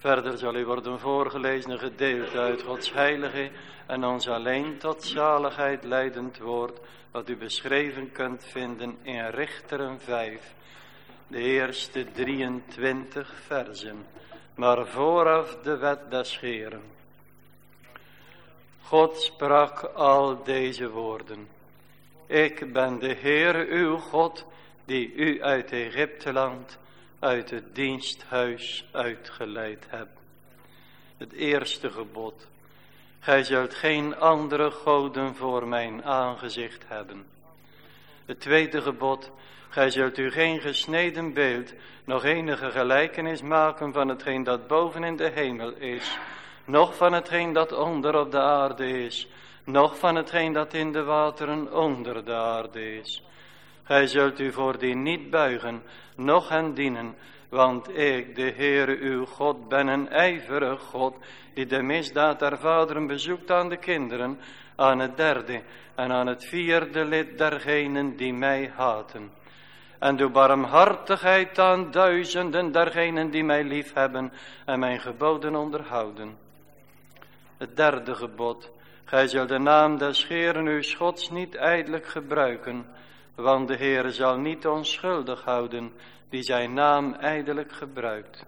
Verder zal u worden voorgelezen gedeelte uit Gods heilige en ons alleen tot zaligheid leidend woord, wat u beschreven kunt vinden in Richteren 5, de eerste 23 versen, maar vooraf de wet des Heren. God sprak al deze woorden. Ik ben de Heer uw God, die u uit Egypteland uit het diensthuis uitgeleid heb. Het eerste gebod. Gij zult geen andere goden voor mijn aangezicht hebben. Het tweede gebod. Gij zult u geen gesneden beeld, nog enige gelijkenis maken van hetgeen dat boven in de hemel is, noch van hetgeen dat onder op de aarde is, noch van hetgeen dat in de wateren onder de aarde is. Gij zult u voor die niet buigen, noch hen dienen, want ik, de Heere uw God, ben een ijverig God, die de misdaad der vaderen bezoekt aan de kinderen, aan het derde en aan het vierde lid dergenen die mij haten. En doe barmhartigheid aan duizenden dergenen die mij lief hebben en mijn geboden onderhouden. Het derde gebod. Gij zult de naam des Heeren uw Gods niet ijdelijk gebruiken, want de Heere zal niet onschuldig houden die zijn naam ijdelijk gebruikt.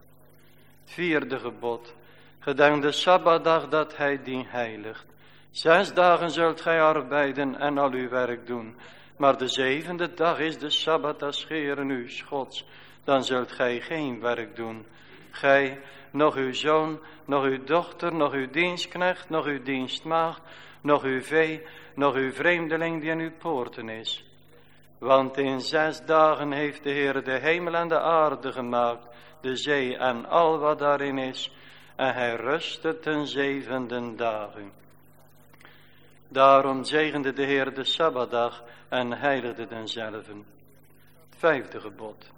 vierde gebod. Gedenk de Sabbatdag dat hij dien heiligt. Zes dagen zult gij arbeiden en al uw werk doen. Maar de zevende dag is de Sabbat des Heeren uw Gods. Dan zult gij geen werk doen. Gij, nog uw zoon, nog uw dochter, nog uw dienstknecht, nog uw dienstmaagd, nog uw vee, nog uw vreemdeling die aan uw poorten is. Want in zes dagen heeft de Heer de hemel en de aarde gemaakt, de zee en al wat daarin is, en hij rustte ten zevende dagen. Daarom zegende de Heer de Sabbatdag en heiligde denzelven. Vijfde gebod.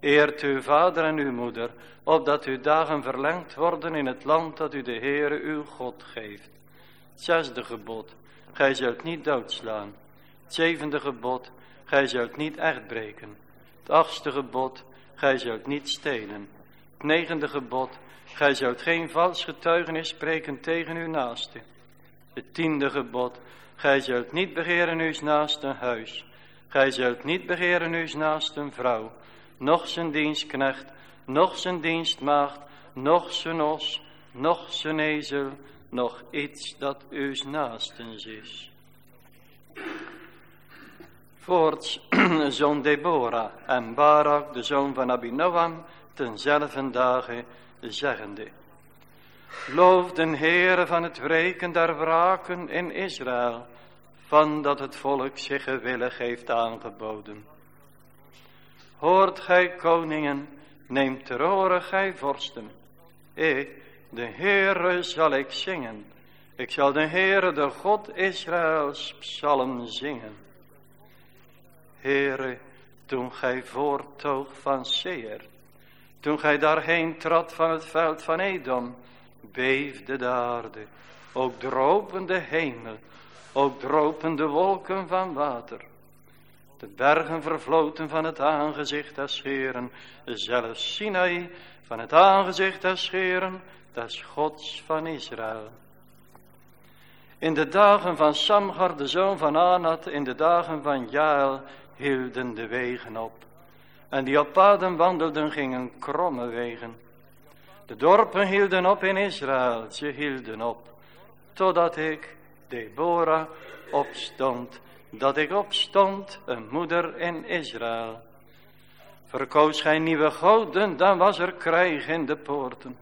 Eert uw vader en uw moeder, opdat uw dagen verlengd worden in het land dat u de Heere uw God geeft. Zesde gebod. Gij zult niet doodslaan. Zevende gebod. Gij zult niet echt breken. Het achtste gebod. Gij zult niet stelen. Het negende gebod. Gij zult geen vals getuigenis spreken tegen uw naaste. Het tiende gebod. Gij zult niet begeren uw naaste huis. Gij zult niet begeren uw naaste vrouw. Nog zijn dienstknecht. Nog zijn dienstmaagd. Nog zijn os. Nog zijn ezel. Nog iets dat uw naastens is. Voorts zoon Deborah en Barak, de zoon van Abinoam, tenzelfde dagen zeggende. Loof den Heere van het wreken der wraken in Israël, van dat het volk zich gewillig heeft aangeboden. Hoort gij koningen, neemt oren gij vorsten. Ik, de Heere, zal ik zingen. Ik zal de Heere, de God Israëls, psalm zingen. Heere, toen gij voortoog van Seer, toen gij daarheen trad van het veld van Edom, beefde de aarde, ook dropen de hemel, ook dropen de wolken van water. De bergen vervloten van het aangezicht des Heeren, zelfs Sinai van het aangezicht des Heeren, des Gods van Israël. In de dagen van Samgar, de zoon van Anat, in de dagen van Jael, hielden de wegen op. En die op paden wandelden gingen kromme wegen. De dorpen hielden op in Israël, ze hielden op. Totdat ik, Deborah, opstond. Dat ik opstond, een moeder in Israël. Verkoos gij nieuwe goden, dan was er krijg in de poorten.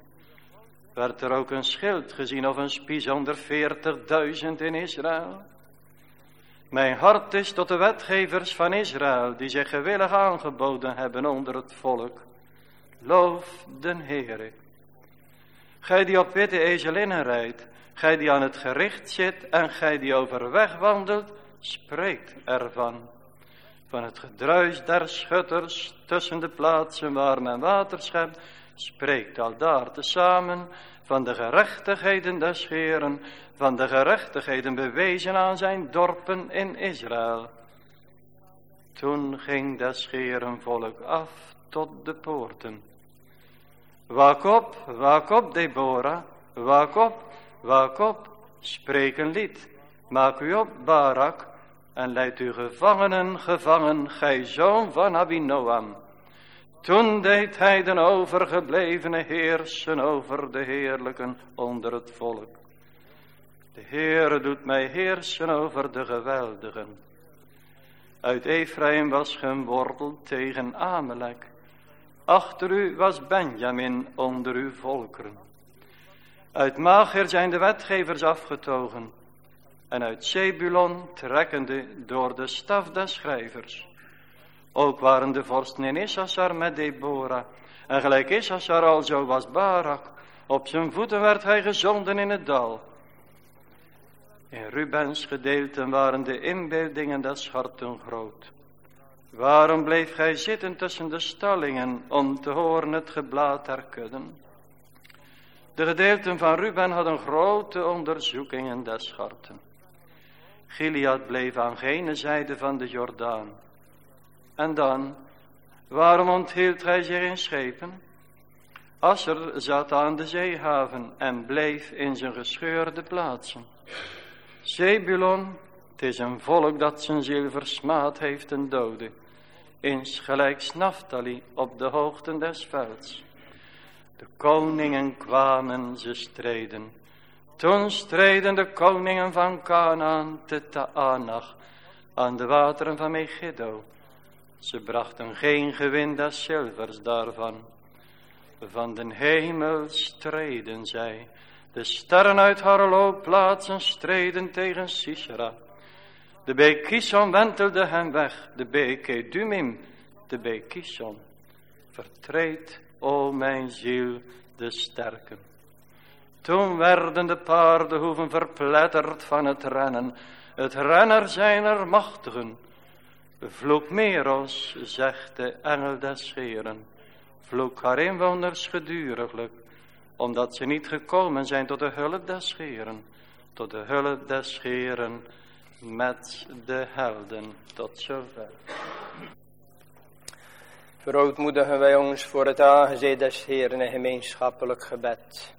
Werd er ook een schild gezien of een spies onder veertigduizend in Israël? Mijn hart is tot de wetgevers van Israël, die zich gewillig aangeboden hebben onder het volk. Loof den Heere. Gij die op witte ezelinnen rijdt, gij die aan het gericht zit en gij die overweg wandelt, spreekt ervan. Van het gedruis der schutters tussen de plaatsen waar men water schept, spreekt al daar tezamen van de gerechtigheden des Heeren, van de gerechtigheden bewezen aan zijn dorpen in Israël. Toen ging des Heeren volk af tot de poorten. Waak op, waak op, Deborah, waak op, waak op, spreek een lied. Maak u op, Barak, en leid uw gevangenen gevangen, gij zoon van Abinoam. Toen deed hij de overgeblevene heersen over de heerlijken onder het volk. De Heere doet mij heersen over de geweldigen. Uit Ephraim was geworteld tegen Amalek. Achter u was Benjamin onder uw volkeren. Uit Mager zijn de wetgevers afgetogen. En uit Zebulon trekkende door de staf des schrijvers. Ook waren de vorsten in Issachar met Deborah. En gelijk Issachar al zo was Barak. Op zijn voeten werd hij gezonden in het dal. In Rubens gedeelten waren de inbeeldingen des harten groot. Waarom bleef gij zitten tussen de stallingen om te horen het geblaat der kudden? De gedeelten van Ruben hadden grote onderzoekingen des harten. Gilead bleef aan gene zijde van de Jordaan. En dan, waarom onthield hij zich in schepen? Asser zat aan de zeehaven en bleef in zijn gescheurde plaatsen. Zebulon, het is een volk dat zijn ziel versmaad heeft en dode. Insgelijks Naftali op de hoogten des velds. De koningen kwamen, ze streden. Toen streden de koningen van Canaan te Taanach aan de wateren van Megiddo. Ze brachten geen gewin des zilvers daarvan. Van den hemel streden zij. De sterren uit haar loopplaatsen streden tegen Sisera. De beek Kishon wentelde hem weg. De beek Edumim, de beek Kishon. Vertreed, o mijn ziel, de sterken. Toen werden de paardenhoeven verpletterd van het rennen. Het renner zijn er machtigen. Vloek Meros, zegt de engel des Heren. Vloek haar inwoners geduriglijk, omdat ze niet gekomen zijn tot de hulp des Heren. Tot de hulp des Heren met de helden. Tot zover. Verootmoedigen wij ons voor het aangezicht des Heren en gemeenschappelijk gebed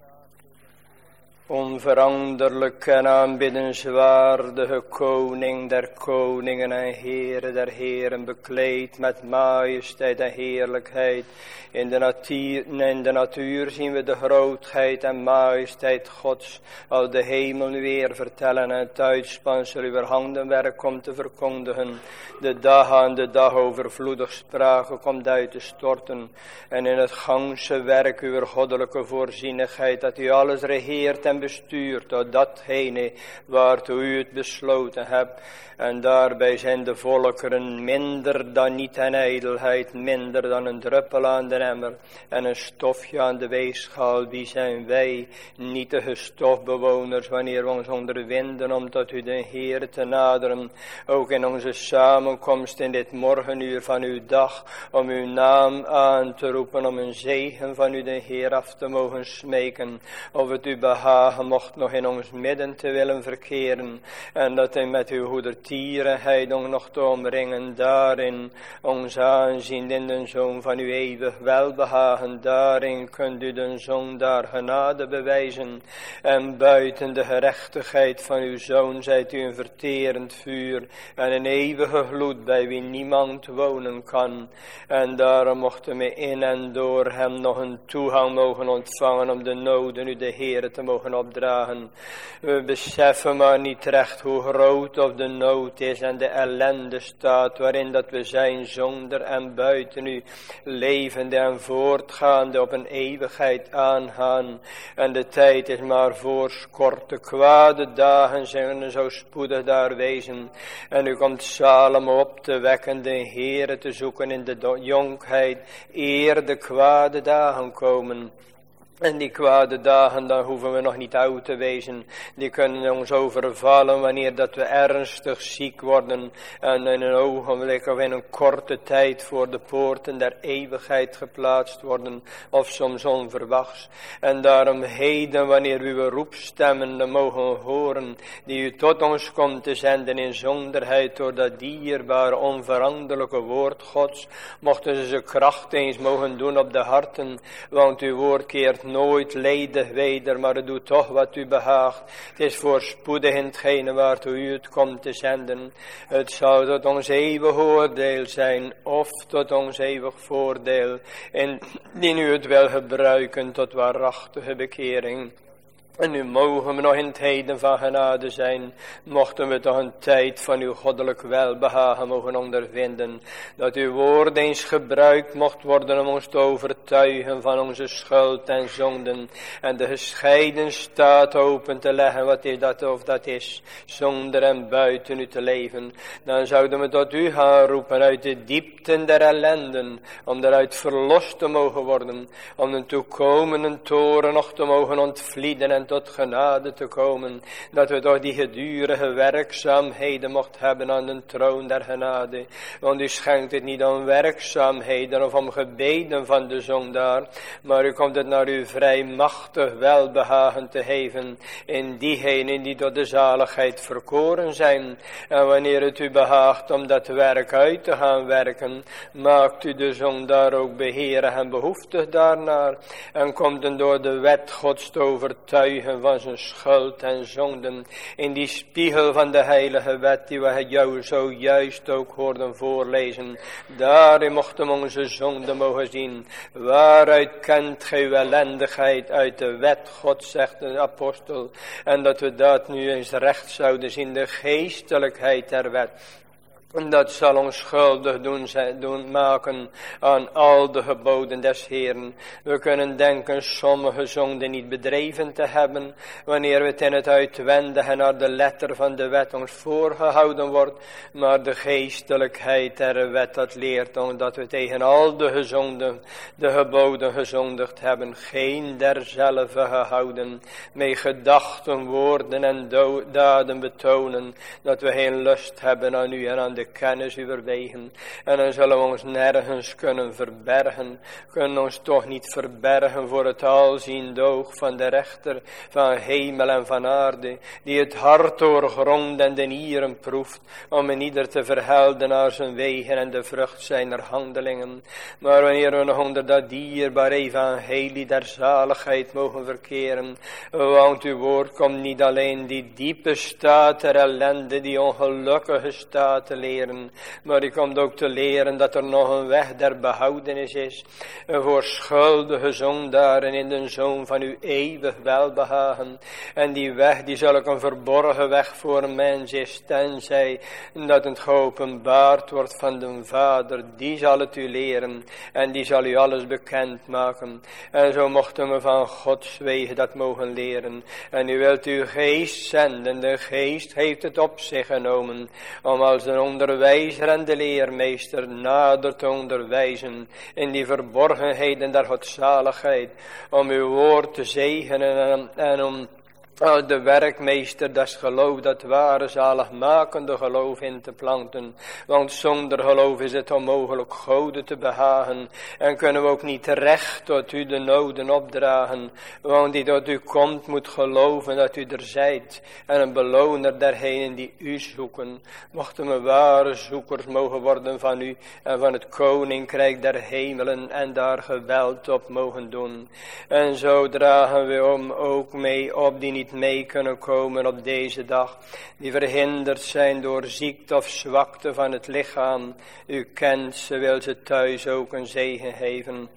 onveranderlijk en aanbiddenswaardige koning der koningen en heren der heren, bekleed met majesteit en heerlijkheid. In de, natuur, de natuur zien we de grootheid en majesteit Gods, al de hemel weer vertellen en het uitspansel uw handenwerk komt te verkondigen. De dag aan de dag overvloedig spraken komt uit te storten en in het gangse werk uw goddelijke voorzienigheid, dat u alles regeert en bestuurt tot datgene waartoe u het besloten hebt. En daarbij zijn de volkeren minder dan niet en ijdelheid, minder dan een druppel aan de emmer en een stofje aan de weegschaal. Wie zijn wij, nietige stofbewoners, wanneer we ons onderwinden om tot u de Heer te naderen. Ook in onze samenkomst in dit morgenuur van uw dag, om uw naam aan te roepen, om een zegen van u de Heer af te mogen smeken. Of het u behagen mocht nog in ons midden te willen verkeren. En dat hij met uw goedertierenheid nog te omringen daarin. Ons aanzien in de Zoon van uw eeuwig welbehagen. Daarin kunt u de Zoon daar genade bewijzen. En buiten de gerechtigheid van uw Zoon zijt u een verterend vuur. En een eeuwige gloed bij wie niemand wonen kan. En daarom mochten we in en door hem nog een toegang mogen ontvangen om de noden u de Heer te mogen We beseffen maar niet recht hoe groot of de nood is en de ellende staat waarin dat we zijn zonder en buiten u levende en voortgaande op een eeuwigheid aangaan. En de tijd is maar voor korte kwade dagen zijn zo spoedig daar wezen. En u komt Salomo op te wekken, de Heere te zoeken in de jonkheid, eer de kwade dagen komen. En die kwade dagen, dan hoeven we nog niet oud te wezen. Die kunnen ons overvallen wanneer dat we ernstig ziek worden. En in een ogenblik of in een korte tijd voor de poorten der eeuwigheid geplaatst worden. Of soms onverwachts. En daarom heden wanneer u uw roepstemmen mogen horen. Die u tot ons komt te zenden in zonderheid door dat dierbare onveranderlijke woord Gods. Mochten ze ze kracht eens mogen doen op de harten. Want uw woord keert nooit ledig weder, maar het doet toch wat u behaagt. Het is voorspoedig in hetgene waartoe u het komt te zenden. Het zou tot ons eeuwig oordeel zijn, of tot ons eeuwig voordeel, indien u het wil gebruiken tot waarachtige bekering. En nu mogen we nog in het heden van genade zijn, mochten we toch een tijd van uw goddelijk welbehagen mogen ondervinden, dat uw woord eens gebruikt mocht worden om ons te overtuigen van onze schuld en zonden, en de gescheiden staat open te leggen, wat is dat of dat is, zonder en buiten u te leven. Dan zouden we tot u gaan roepen uit de diepten der ellenden, om daaruit verlost te mogen worden, om een toekomende toren nog te mogen ontvlieden en tot genade te komen, dat we door die gedurige werkzaamheden mocht hebben aan de troon der genade. Want u schenkt het niet om werkzaamheden of om gebeden van de zondaar, maar u komt het naar uw vrij machtig welbehagen te geven in diegenen die door de zaligheid verkoren zijn. En wanneer het u behaagt om dat werk uit te gaan werken, maakt u de zondaar ook beheerig en behoeftig daarnaar. En komt hem door de wet Gods te overtuigen van zijn schuld en zonden. In die spiegel van de heilige wet die we jou zojuist ook hoorden voorlezen. Daarin mochten onze zonden mogen zien. Waaruit kent gij ellendigheid uit de wet God zegt de apostel. En dat we dat nu eens recht zouden zien. De geestelijkheid der wet. Dat zal ons schuldig doen, doen maken aan al de geboden des Heeren. We kunnen denken sommige zonden niet bedreven te hebben, wanneer het in het uitwendige naar de letter van de wet ons voorgehouden wordt. Maar de geestelijkheid der wet, dat leert ons dat we tegen al de gezonden, de geboden gezondigd hebben. Geen derzelfde gehouden, met gedachten, woorden en daden betonen, dat we geen lust hebben aan u en aan de kennis overwegen. En dan zullen we ons nergens kunnen verbergen. Kunnen ons toch niet verbergen voor het alziende oog van de rechter van hemel en van aarde. Die het hart doorgrond en de nieren proeft. Om in ieder te verhelden naar zijn wegen en de vrucht zijner handelingen. Maar wanneer we nog onder dat dierbaar evangelie der zaligheid mogen verkeren. Want uw woord komt niet alleen die diepe staat der ellende, die ongelukkige staat leren. Maar die komt ook te leren dat er nog een weg der behoudenis is. Voor schuldige zondaren in de zoon van uw eeuwig welbehagen. En die weg die zal ook een verborgen weg voor een mens is. Tenzij dat het geopenbaard wordt van de Vader. Die zal het u leren. En die zal u alles bekend maken. En zo mochten we van Gods wegen dat mogen leren. En u wilt uw geest zenden. De geest heeft het op zich genomen. Om als een onderwijzer en de leermeester nader te onderwijzen. In die verborgenheden der godzaligheid. Om uw woord te zegenen en, en om de werkmeester des geloof, dat ware zaligmakende geloof in te planten. Want zonder geloof is het onmogelijk Gode te behagen. En kunnen we ook niet recht tot u de noden opdragen. Want die tot u komt moet geloven dat u er zijt. En een beloner dergenen die u zoeken. Mochten we ware zoekers mogen worden van u. En van het koninkrijk der hemelen en daar geweld op mogen doen. En zo dragen we om ook mee op die niet mee kunnen komen op deze dag. Die verhinderd zijn door ziekte of zwakte van het lichaam. U kent ze, wil ze thuis ook een zegen geven.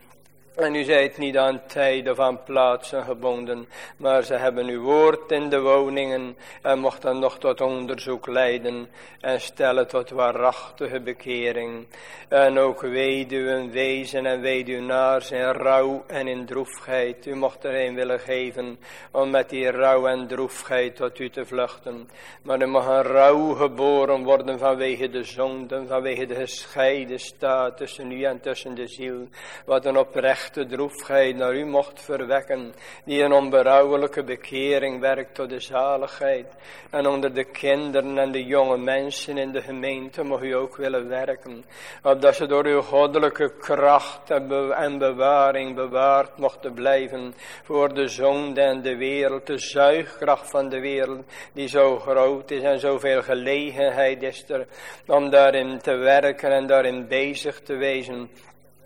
En u zijt niet aan tijd of aan plaatsen gebonden, maar ze hebben uw woord in de woningen en mocht dan nog tot onderzoek leiden en stellen tot waarachtige bekering. En ook weduwen, wezen en weduwnaars in rouw en in droefheid. U mocht er een willen geven om met die rouw en droefheid tot u te vluchten. Maar er mag een rouw geboren worden vanwege de zonden, vanwege de gescheiden staat tussen u en tussen de ziel. Wat een oprecht oprechte droefheid naar u mocht verwekken, die een onberouwelijke bekering werkt tot de zaligheid. En onder de kinderen en de jonge mensen in de gemeente mag u ook willen werken, opdat ze door uw goddelijke kracht en bewaring bewaard mochten blijven voor de zonde en de wereld, de zuigkracht van de wereld, die zo groot is en zoveel gelegenheid is er om daarin te werken en daarin bezig te wezen.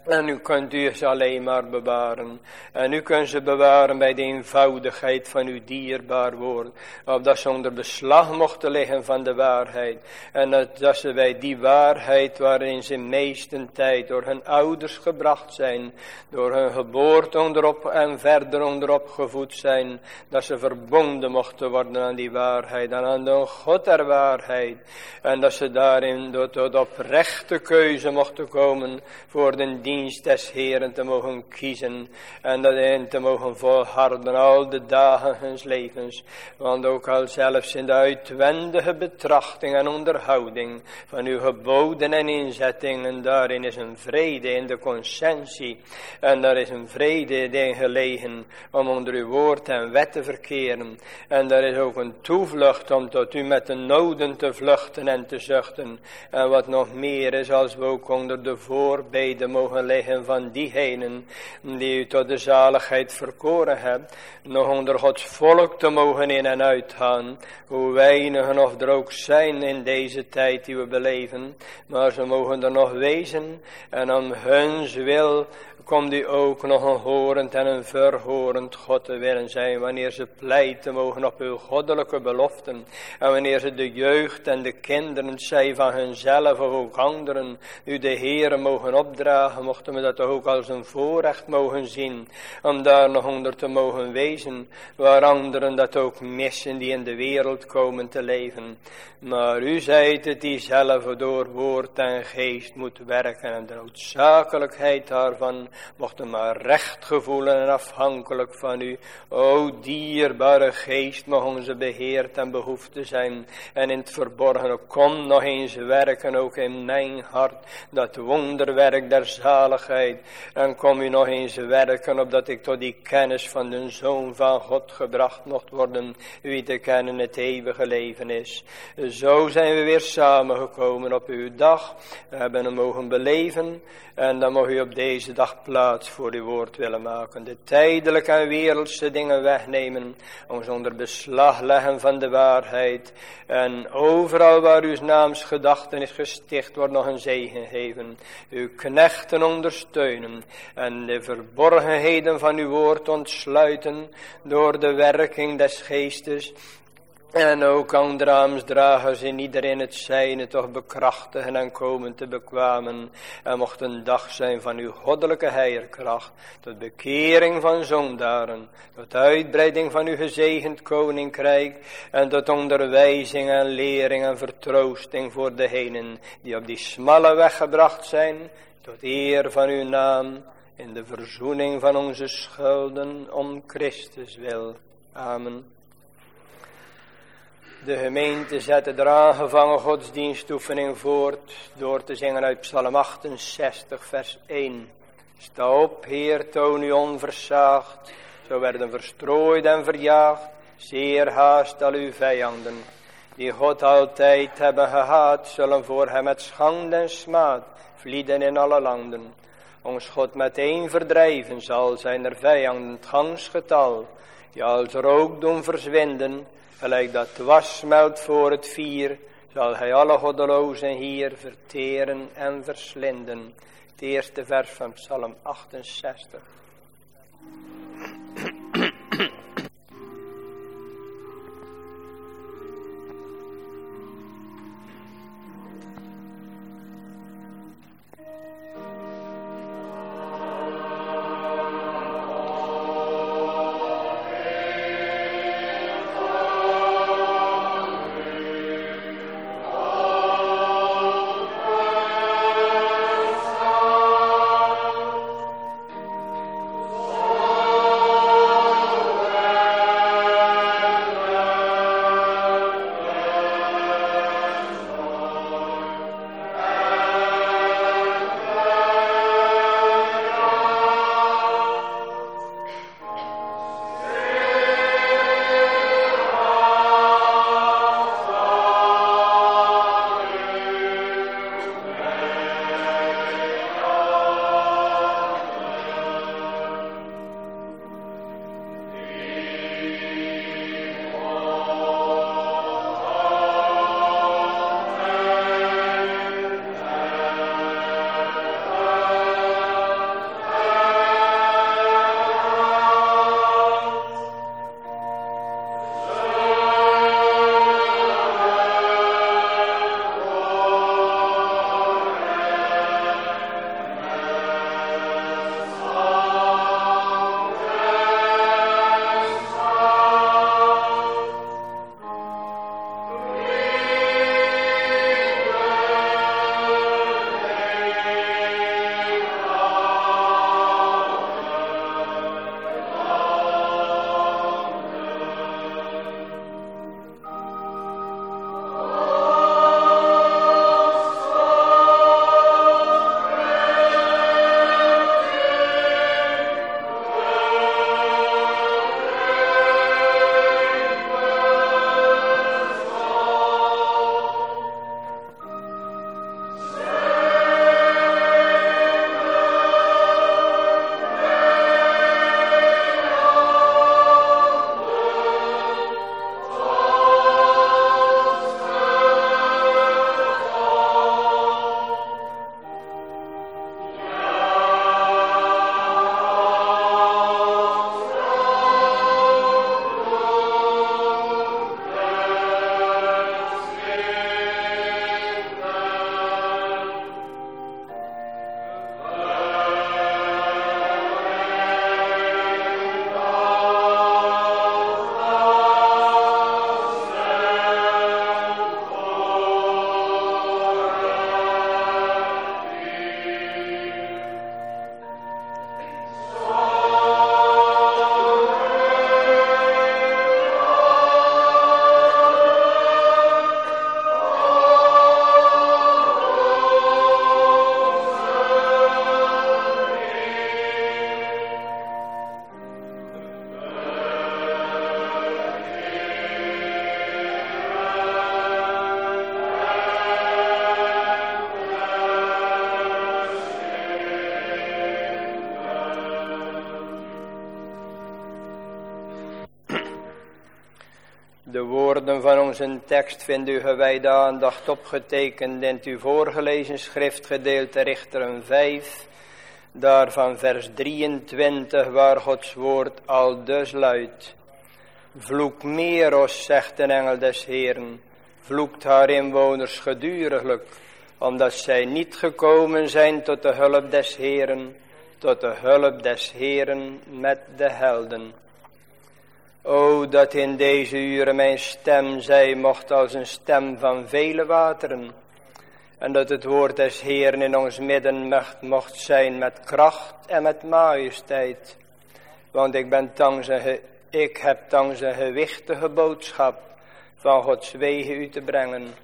En u kunt u ze alleen maar bewaren. En u kunt ze bewaren bij de eenvoudigheid van uw dierbaar woord. Opdat ze onder beslag mochten liggen van de waarheid. En dat, ze bij die waarheid waarin ze meesten tijd door hun ouders gebracht zijn. Door hun geboorte onderop en verder onderop gevoed zijn. Dat ze verbonden mochten worden aan die waarheid. En aan de God der waarheid. En dat ze daarin tot oprechte keuze mochten komen voor de dienst dienst des Heeren te mogen kiezen en daarin te mogen volharden al de dagen hun levens. Want ook al zelfs in de uitwendige betrachting en onderhouding van uw geboden en inzettingen, daarin is een vrede in de conscientie en daar is een vrede in gelegen om onder uw woord en wet te verkeren. En daar is ook een toevlucht om tot u met de noden te vluchten en te zuchten. En wat nog meer is als we ook onder de voorbeden mogen liggen van diegenen die u tot de zaligheid verkoren hebt, nog onder Gods volk te mogen in en uitgaan, hoe weinigen of er ook zijn in deze tijd die we beleven, maar ze mogen er nog wezen en om huns wil komt u ook nog een horend en een verhorend God te willen zijn, wanneer ze pleiten mogen op uw goddelijke beloften, en wanneer ze de jeugd en de kinderen, zij van hunzelf of ook anderen, u de Heeren mogen opdragen, mochten we dat ook als een voorrecht mogen zien, om daar nog onder te mogen wezen, waar anderen dat ook missen die in de wereld komen te leven. Maar u zijt het die zelf door woord en geest moet werken en de noodzakelijkheid daarvan mochten maar recht gevoelen en afhankelijk van u. O dierbare geest, mag onze beheerd en behoefte zijn. En in het verborgene, kom nog eens werken, ook in mijn hart, dat wonderwerk der zaligheid. En kom u nog eens werken, opdat ik tot die kennis van de Zoon van God gebracht mocht worden, wie te kennen het eeuwige leven is. Zo zijn we weer samengekomen op uw dag. We hebben hem mogen beleven. En dan mag u op deze dag plaats voor uw woord willen maken. De tijdelijke en wereldse dingen wegnemen. Ons onder beslag leggen van de waarheid. En overal waar uw naams gedachten is gesticht wordt nog een zegen geven. Uw knechten ondersteunen. En de verborgenheden van uw woord ontsluiten. Door de werking des geestes. En ook dragers in iedereen het zijne toch bekrachtigen en komen te bekwamen. En mocht een dag zijn van uw goddelijke heierkracht. Tot bekering van zondaren. Tot uitbreiding van uw gezegend koninkrijk. En tot onderwijzing en lering en vertroosting voor degenen die op die smalle weg gebracht zijn. Tot eer van uw naam. In de verzoening van onze schulden om Christus wil. Amen. De gemeente zette de aangevangen godsdienstoefening voort door te zingen uit Psalm 68 vers 1. Sta op, Heer, toon u onversaagd. Zo werden verstrooid en verjaagd, zeer haast al uw vijanden. Die God altijd hebben gehaat, zullen voor hem met schande en smaad vlieden in alle landen. Ons God meteen verdrijven zal zijn er vijanden het gangsgetal, die als rook doen verzwinden, Gelijk dat was smelt voor het vier, zal hij alle goddelozen hier verteren en verslinden. Het eerste vers van Psalm 68. Onze tekst vindt u gewijde aandacht opgetekend in uw voorgelezen schriftgedeelte Richteren 5, daarvan vers 23, waar Gods woord al dus luidt. Vloek Meros, zegt de engel des Heeren, vloekt haar inwoners geduriglijk, omdat zij niet gekomen zijn tot de hulp des Heeren, tot de hulp des Heeren met de helden. O, dat in deze uren mijn stem zij mocht als een stem van vele wateren. En dat het woord des Heeren in ons midden mocht zijn met kracht en met majesteit. Want ik ben dankzij, ik heb gewichtige boodschap van Gods wegen u te brengen.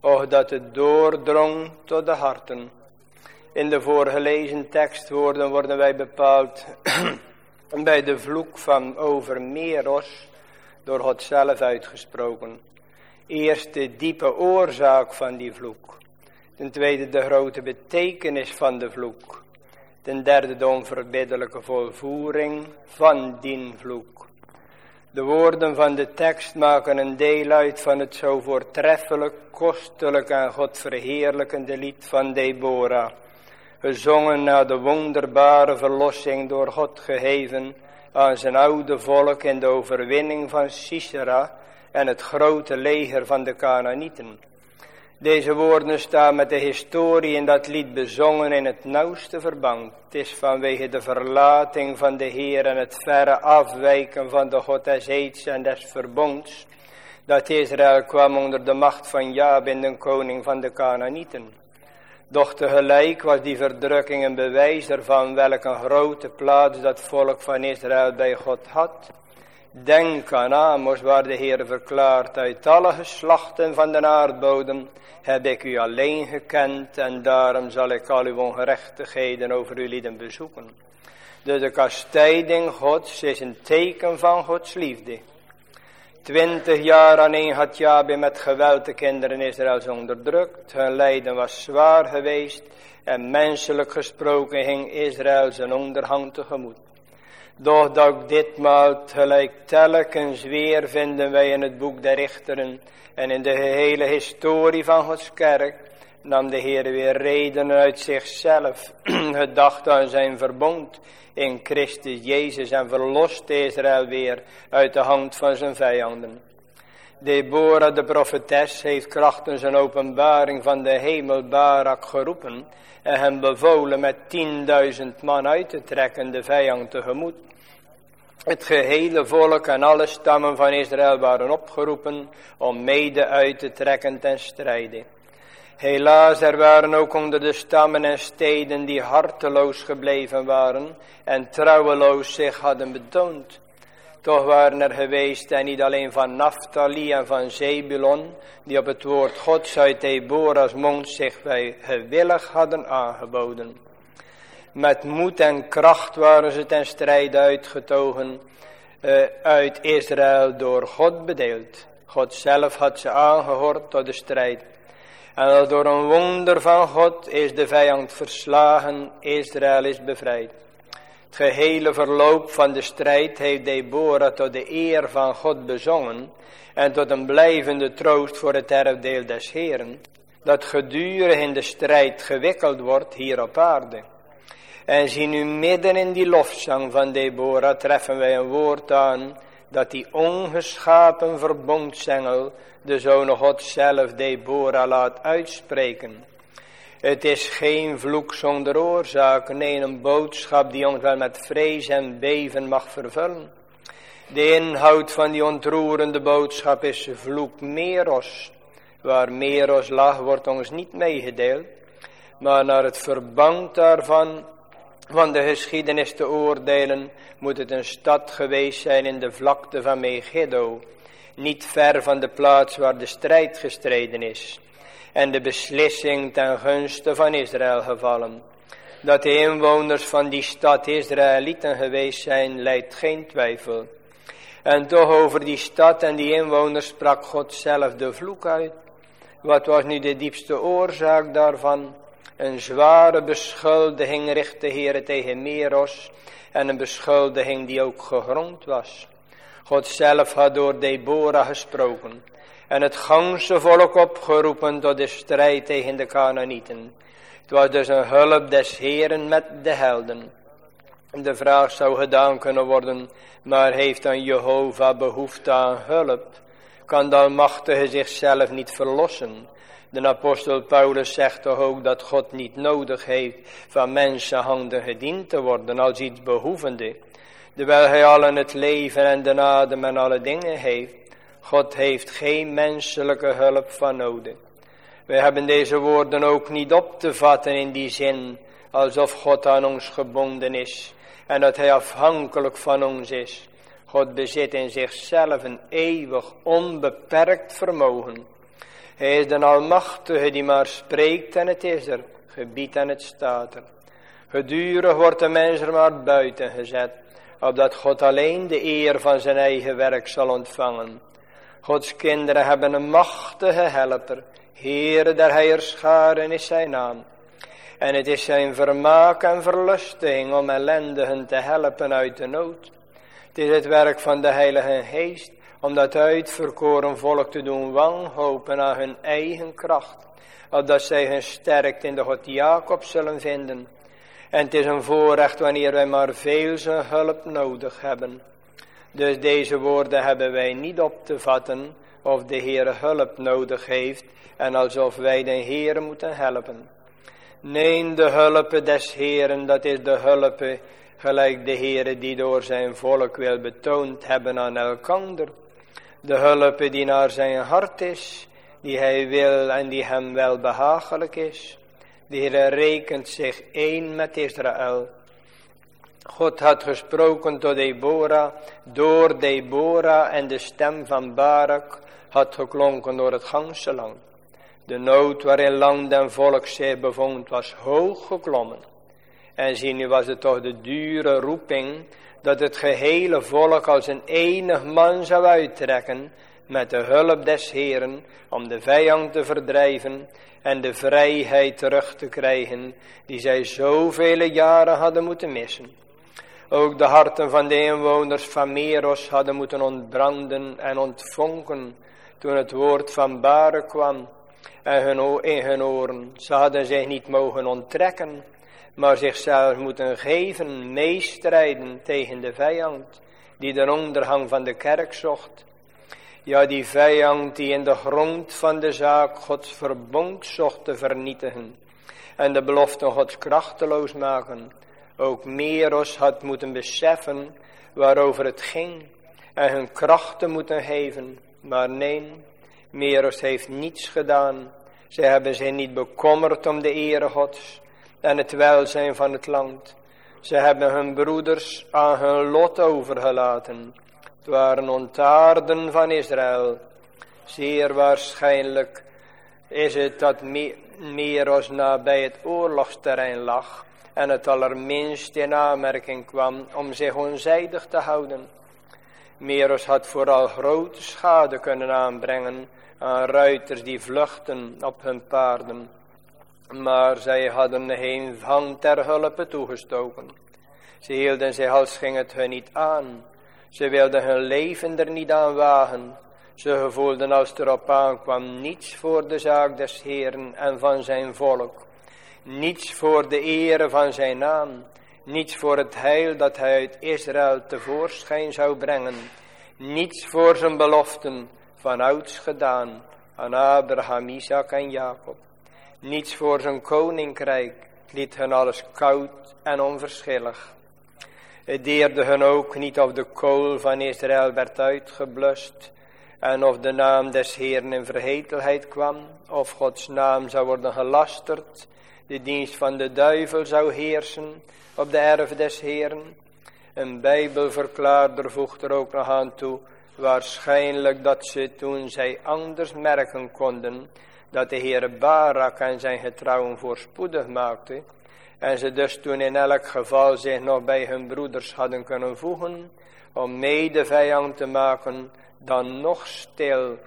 Och, dat het doordrong tot de harten. In de voorgelezen tekstwoorden worden wij bepaald bij de vloek van Overmeros door God zelf uitgesproken. Eerst de diepe oorzaak van die vloek. Ten tweede de grote betekenis van de vloek. Ten derde de onverbiddelijke volvoering van die vloek. De woorden van de tekst maken een deel uit van het zo voortreffelijk, kostelijk en godverheerlijkende lied van Deborah gezongen na de wonderbare verlossing door God geheven aan zijn oude volk in de overwinning van Sisera en het grote leger van de Canaanieten. Deze woorden staan met de historie in dat lied bezongen in het nauwste verband. Het is vanwege de verlating van de Heer en het verre afwijken van de God des Eeds en des Verbonds, dat Israël kwam onder de macht van Jabin, de koning van de Canaanieten. Doch tegelijk was die verdrukking een bewijs ervan welke grote plaats dat volk van Israël bij God had. Denk aan Amos waar de Heer verklaart, uit alle geslachten van de aardbodem heb ik u alleen gekend en daarom zal ik al uw ongerechtigheden over uw lieden bezoeken. Dus de kastijding Gods is een teken van Gods liefde. Twintig jaar aan had Jabe met geweld de kinderen Israëls onderdrukt. Hun lijden was zwaar geweest en menselijk gesproken ging Israël zijn ondergang tegemoet. Doch dat ditmaal gelijk telkens weer vinden wij in het boek der richteren en in de gehele historie van Gods kerk nam de Heer weer redenen uit zichzelf, gedacht aan zijn verbond in Christus Jezus en verlost Israël weer uit de hand van zijn vijanden. Deborah de profetes heeft krachtens een openbaring van de hemel Barak geroepen en hem bevolen met tienduizend man uit te trekken de vijand tegemoet. Het gehele volk en alle stammen van Israël waren opgeroepen om mede uit te trekken ten strijde. Helaas, er waren ook onder de stammen en steden die harteloos gebleven waren en trouweloos zich hadden betoond. Toch waren er geweest en niet alleen van Naphtali en van Zebulon, die op het woord Gods uit Deborah's mond zich bij gewillig hadden aangeboden. Met moed en kracht waren ze ten strijde uitgetogen uh, uit Israël door God bedeeld. God zelf had ze aangehoord tot de strijd. En door een wonder van God is de vijand verslagen, Israël is bevrijd. Het gehele verloop van de strijd heeft Deborah tot de eer van God bezongen en tot een blijvende troost voor het erfdeel des Heren, dat gedurig in de strijd gewikkeld wordt hier op aarde. En zien nu midden in die lofzang van Deborah treffen wij een woord aan dat die ongeschapen verbondsengel de Zoon God zelf Deborah laat uitspreken. Het is geen vloek zonder oorzaak, nee een boodschap die ons wel met vrees en beven mag vervullen. De inhoud van die ontroerende boodschap is vloek Meros. Waar Meros lag wordt ons niet meegedeeld, maar naar het verband daarvan van de geschiedenis te oordelen, moet het een stad geweest zijn in de vlakte van Megiddo, niet ver van de plaats waar de strijd gestreden is en de beslissing ten gunste van Israël gevallen. Dat de inwoners van die stad Israëlieten geweest zijn, leidt geen twijfel. En toch over die stad en die inwoners sprak God zelf de vloek uit. Wat was nu de diepste oorzaak daarvan? Een zware beschuldiging richtte Heer tegen Meros en een beschuldiging die ook gegrond was. God zelf had door Deborah gesproken en het ganse volk opgeroepen tot de strijd tegen de Canaanieten. Het was dus een hulp des Heren met de helden. De vraag zou gedaan kunnen worden, maar heeft dan Jehovah behoefte aan hulp? Kan de Almachtige zichzelf niet verlossen? De apostel Paulus zegt toch ook dat God niet nodig heeft van mensen handen gediend te worden als iets behoevende. Terwijl hij allen het leven en de adem en alle dingen heeft. God heeft geen menselijke hulp van nodig. We hebben deze woorden ook niet op te vatten in die zin, alsof God aan ons gebonden is en dat hij afhankelijk van ons is. God bezit in zichzelf een eeuwig, onbeperkt vermogen. Hij is de Almachtige die maar spreekt en het is er, gebiedt en het staat er. Gedurig wordt de mens er maar buiten gezet, opdat God alleen de eer van zijn eigen werk zal ontvangen. Gods kinderen hebben een machtige helper, Heere der heerscharen is zijn naam. En het is zijn vermaak en verlusting om ellendigen te helpen uit de nood. Het is het werk van de Heilige Geest om dat uitverkoren volk te doen wanhopen aan hun eigen kracht. Opdat zij hun sterkt in de God Jacob zullen vinden. En het is een voorrecht wanneer wij maar veel zijn hulp nodig hebben. Dus deze woorden hebben wij niet op te vatten of de Heer hulp nodig heeft en alsof wij de Heer moeten helpen. Neem de hulp des Heeren, dat is de hulp gelijk de Heere die door zijn volk wil betoond hebben aan elkander. De hulp die naar zijn hart is, die hij wil en die hem wel behagelijk is. De Heer rekent zich één met Israël. God had gesproken tot Deborah, door Deborah en de stem van Barak had geklonken door het ganse land. De nood waarin land en volk zich bevond was hoog geklommen. En zie nu was het toch de dure roeping dat het gehele volk als een enig man zou uittrekken met de hulp des Heren om de vijand te verdrijven en de vrijheid terug te krijgen die zij zoveel jaren hadden moeten missen. Ook de harten van de inwoners van Meros hadden moeten ontbranden en ontvonken toen het woord van Baren kwam en hun, in hun oren. Ze hadden zich niet mogen onttrekken, maar zichzelf moeten geven, meestrijden tegen de vijand, die de ondergang van de kerk zocht. Ja, die vijand die in de grond van de zaak Gods verbond zocht te vernietigen en de belofte Gods krachteloos maken. Ook Meros had moeten beseffen waarover het ging en hun krachten moeten geven. Maar nee, Meros heeft niets gedaan zij hebben zich niet bekommerd om de ere gods en het welzijn van het land. Ze hebben hun broeders aan hun lot overgelaten. Het waren ontaarden van Israël. Zeer waarschijnlijk is het dat Meros nabij het oorlogsterrein lag en het allerminst in aanmerking kwam om zich onzijdig te houden. Meros had vooral grote schade kunnen aanbrengen aan ruiters die vluchten op hun paarden. Maar zij hadden geen hand ter hulp toegestoken. Ze hielden zich als ging het hun niet aan. Ze wilden hun leven er niet aan wagen. Ze gevoelden als het erop aankwam niets voor de zaak des Heeren en van zijn volk. Niets voor de ere van zijn naam. Niets voor het heil dat hij uit Israël tevoorschijn zou brengen. Niets voor zijn beloften van ouds gedaan aan Abraham, Isaac en Jacob. Niets voor zijn koninkrijk liet hen alles koud en onverschillig. Het deerde hen ook niet of de kool van Israël werd uitgeblust en of de naam des Heeren in verhetelheid kwam, of Gods naam zou worden gelasterd, de dienst van de duivel zou heersen op de erf des Heeren. Een bijbelverklaarder voegt er ook nog aan toe, Waarschijnlijk dat ze toen zij anders merken konden dat de Heer Barak en zijn getrouwen voorspoedig maakte. En ze dus toen in elk geval zich nog bij hun broeders hadden kunnen voegen. Om mede vijand te maken dan nog stil.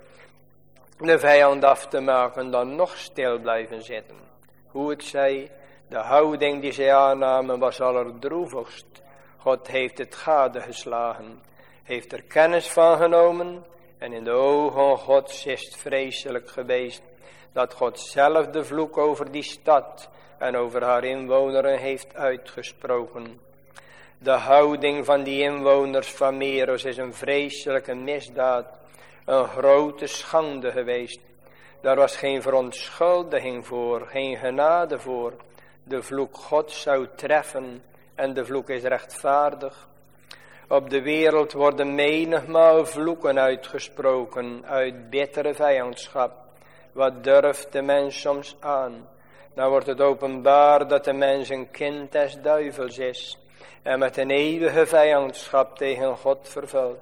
De vijand af te maken dan nog stil blijven zitten. Hoe het zij, de houding die zij aannamen was allerdroevigst. God heeft het gade geslagen. heeft er kennis van genomen en in de ogen Gods is het vreselijk geweest dat God zelf de vloek over die stad en over haar inwoners heeft uitgesproken. De houding van die inwoners van Meros is een vreselijke misdaad, een grote schande geweest. Daar was geen verontschuldiging voor, geen genade voor. De vloek God zou treffen en de vloek is rechtvaardig. Op de wereld worden menigmaal vloeken uitgesproken uit bittere vijandschap. Wat durft de mens soms aan? Dan wordt het openbaar dat de mens een kind des duivels is en met een eeuwige vijandschap tegen God vervult.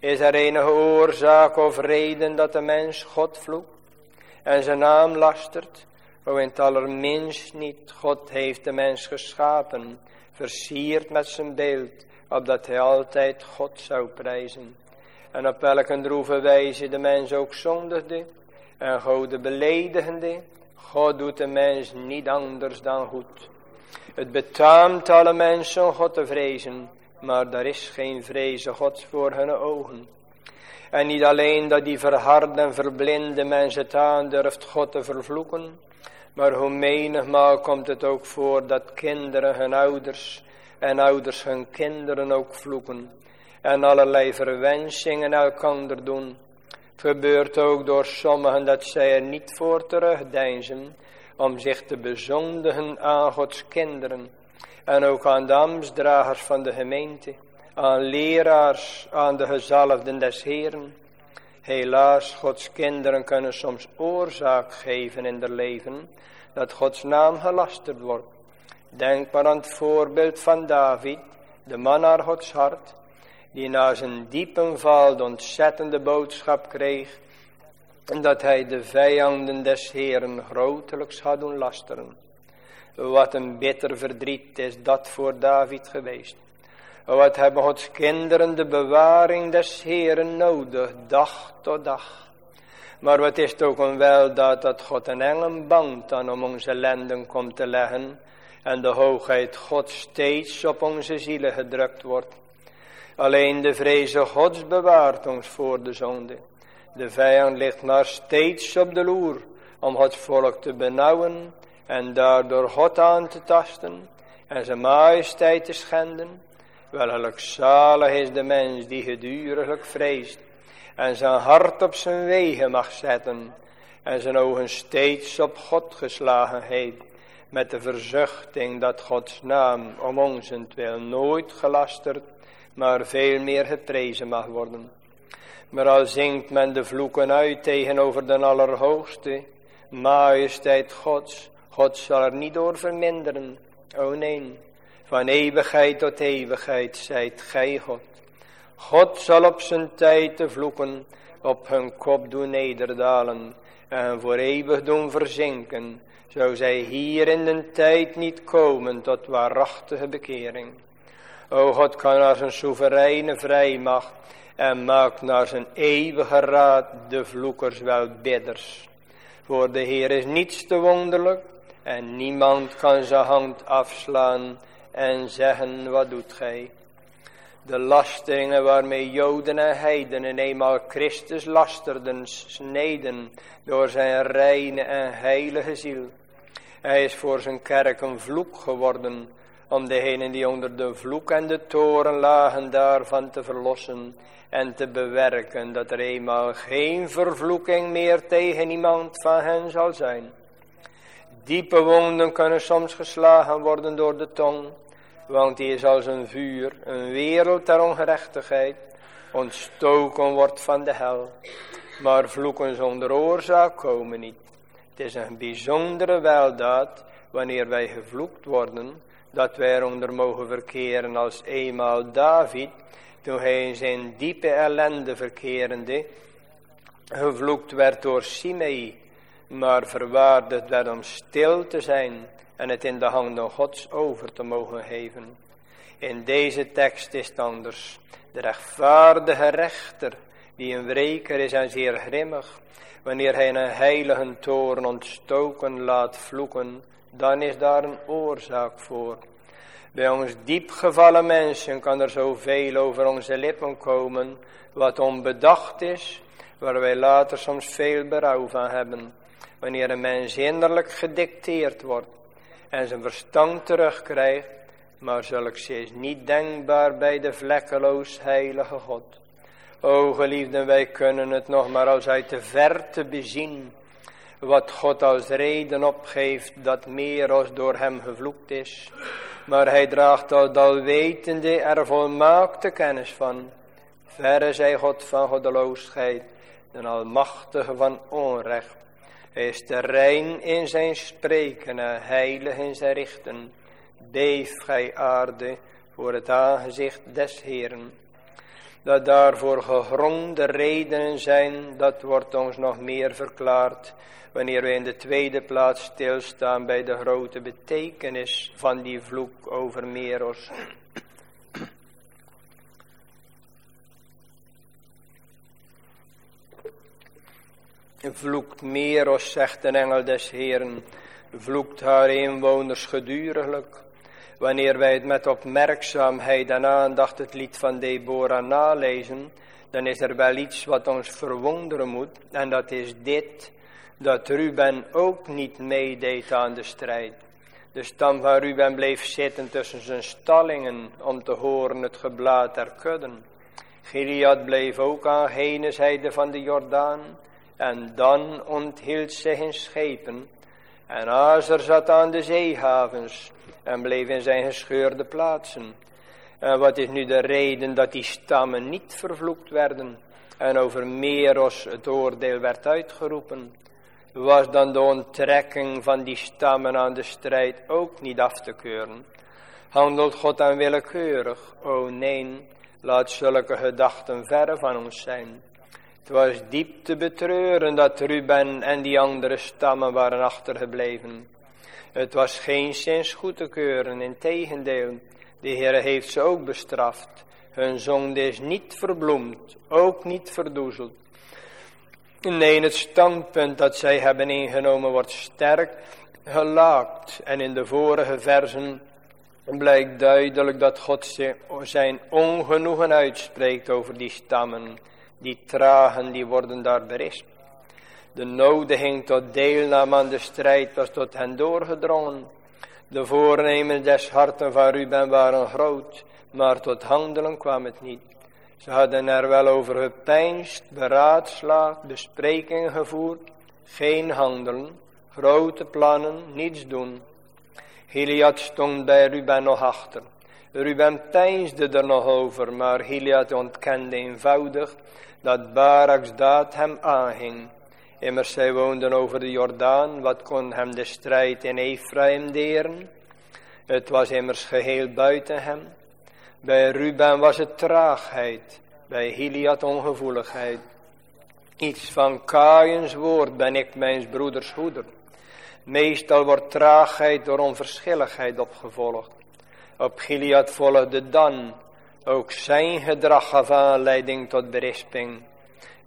Is er enige oorzaak of reden dat de mens God vloekt en zijn naam lastert? O in het allerminst niet, God heeft de mens geschapen, versierd met zijn beeld, opdat hij altijd God zou prijzen. En op welke droeve wijze de mens ook zondigde en God beledigende, God doet de mens niet anders dan goed. Het betaamt alle mensen God te vrezen, maar er is geen vrezen Gods voor hun ogen. En niet alleen dat die verharde en verblinde mensen het aandurft God te vervloeken, maar hoe menigmaal komt het ook voor dat kinderen hun ouders en ouders hun kinderen ook vloeken en allerlei verwensingen elkander doen. Het gebeurt ook door sommigen dat zij er niet voor terugdeinzen om zich te bezondigen aan Gods kinderen en ook aan de ambtsdragers van de gemeente, aan leraars, aan de gezalfden des Heren. Helaas, Gods kinderen kunnen soms oorzaak geven in der leven dat Gods naam gelasterd wordt. Denk maar aan het voorbeeld van David, de man naar Gods hart, die na zijn diepen val de ontzettende boodschap kreeg, dat hij de vijanden des Heeren grotelijks had doen lasteren. Wat een bitter verdriet is dat voor David geweest. Wat hebben Gods kinderen de bewaring des Heeren nodig, dag tot dag. Maar wat is het ook een weldaad dat God een engel band aan om onze lenden komt te leggen en de hoogheid God steeds op onze zielen gedrukt wordt. Alleen de vreze Gods bewaart ons voor de zonde. De vijand ligt maar steeds op de loer om Gods volk te benauwen en daardoor God aan te tasten en zijn majesteit te schenden. Welk zalig is de mens die geduriglijk vreest en zijn hart op zijn wegen mag zetten en zijn ogen steeds op God geslagen heeft met de verzuchting dat Gods naam om onzentwil nooit gelasterd, maar veel meer geprezen mag worden. Maar al zingt men de vloeken uit tegenover de Allerhoogste, majesteit Gods, God zal er niet door verminderen. O nee, van eeuwigheid tot eeuwigheid zijt gij God. God zal op zijn tijd de vloeken op hun kop doen nederdalen en voor eeuwig doen verzinken zou zij hier in de tijd niet komen tot waarachtige bekering. O God kan naar zijn soevereine vrijmacht en maakt naar zijn eeuwige raad de vloekers wel bidders. Voor de Heer is niets te wonderlijk en niemand kan zijn hand afslaan en zeggen wat doet gij. De lasteringen waarmee Joden en heidenen eenmaal Christus lasterden sneden door zijn reine en heilige ziel hij is voor zijn kerk een vloek geworden, om degenen die onder de vloek en de toren lagen daarvan te verlossen en te bewerken, dat er eenmaal geen vervloeking meer tegen iemand van hen zal zijn. Diepe wonden kunnen soms geslagen worden door de tong, want die is als een vuur, een wereld ter ongerechtigheid, ontstoken wordt van de hel. Maar vloeken zonder oorzaak komen niet. Het is een bijzondere weldaad wanneer wij gevloekt worden, dat wij eronder mogen verkeren als eenmaal David, toen hij in zijn diepe ellende verkerende, gevloekt werd door Simei, maar verwaardigd werd om stil te zijn en het in de handen Gods over te mogen geven. In deze tekst is het anders. De rechtvaardige rechter, die een wreker is en zeer grimmig, Wanneer hij een heilige toren ontstoken laat vloeken, dan is daar een oorzaak voor. Bij ons diepgevallen mensen kan er zoveel over onze lippen komen, wat onbedacht is, waar wij later soms veel berouw van hebben. Wanneer een mens innerlijk gedicteerd wordt en zijn verstand terugkrijgt, maar zulks is niet denkbaar bij de vlekkeloos heilige God. O geliefden, wij kunnen het nog maar als uit de verte bezien, wat God als reden opgeeft dat meer als door hem gevloekt is. Maar hij draagt al alwetende er volmaakte kennis van. Verre zij God van goddeloosheid, de almachtige van onrecht. Hij is terrein in zijn spreken en heilig in zijn richten. Beef gij aarde voor het aangezicht des Heeren. Dat daarvoor gegronde redenen zijn, dat wordt ons nog meer verklaard wanneer we in de tweede plaats stilstaan bij de grote betekenis van die vloek over Meros. Vloekt Meros, zegt de engel des Heeren, vloekt haar inwoners geduriglijk. Wanneer wij het met opmerkzaamheid en aandacht het lied van Deborah nalezen, dan is er wel iets wat ons verwonderen moet. En dat is dit, dat Ruben ook niet meedeed aan de strijd. De stam van Ruben bleef zitten tussen zijn stallingen om te horen het geblaat der kudden. Gilead bleef ook aan gene zijde van de Jordaan en dan onthield zich in schepen. En Azer zat aan de zeehavens en bleef in zijn gescheurde plaatsen. En wat is nu de reden dat die stammen niet vervloekt werden en over Meros het oordeel werd uitgeroepen? Was dan de onttrekking van die stammen aan de strijd ook niet af te keuren? Handelt God dan willekeurig? O nee, laat zulke gedachten verre van ons zijn. Het was diep te betreuren dat Ruben en die andere stammen waren achtergebleven. Het was geen zins goed te keuren, in tegendeel, de Heer heeft ze ook bestraft. Hun zonde is niet verbloemd, ook niet verdoezeld. Nee, het standpunt dat zij hebben ingenomen wordt sterk gelaakt. En in de vorige versen blijkt duidelijk dat God zijn ongenoegen uitspreekt over die stammen. Die tragen, die worden daar berispt. De nodiging tot deelname aan de strijd was tot hen doorgedrongen. De voornemens des harten van Ruben waren groot, maar tot handelen kwam het niet. Ze hadden er wel over gepeinst, beraadslaagd, besprekingen gevoerd, geen handelen, grote plannen, niets doen. Gilead stond bij Ruben nog achter. Ruben peinsde er nog over, maar Gilead ontkende eenvoudig dat Baraks daad hem aanging. Immers zij woonden over de Jordaan, wat kon hem de strijd in Ephraim deren? Het was immers geheel buiten hem. Bij Ruben was het traagheid, bij Hiliad ongevoeligheid. Iets van Kaïns woord ben ik mijn broeders hoeder. Meestal wordt traagheid door onverschilligheid opgevolgd. Op Gilead volgde dan, ook zijn gedrag gaf aanleiding tot berisping.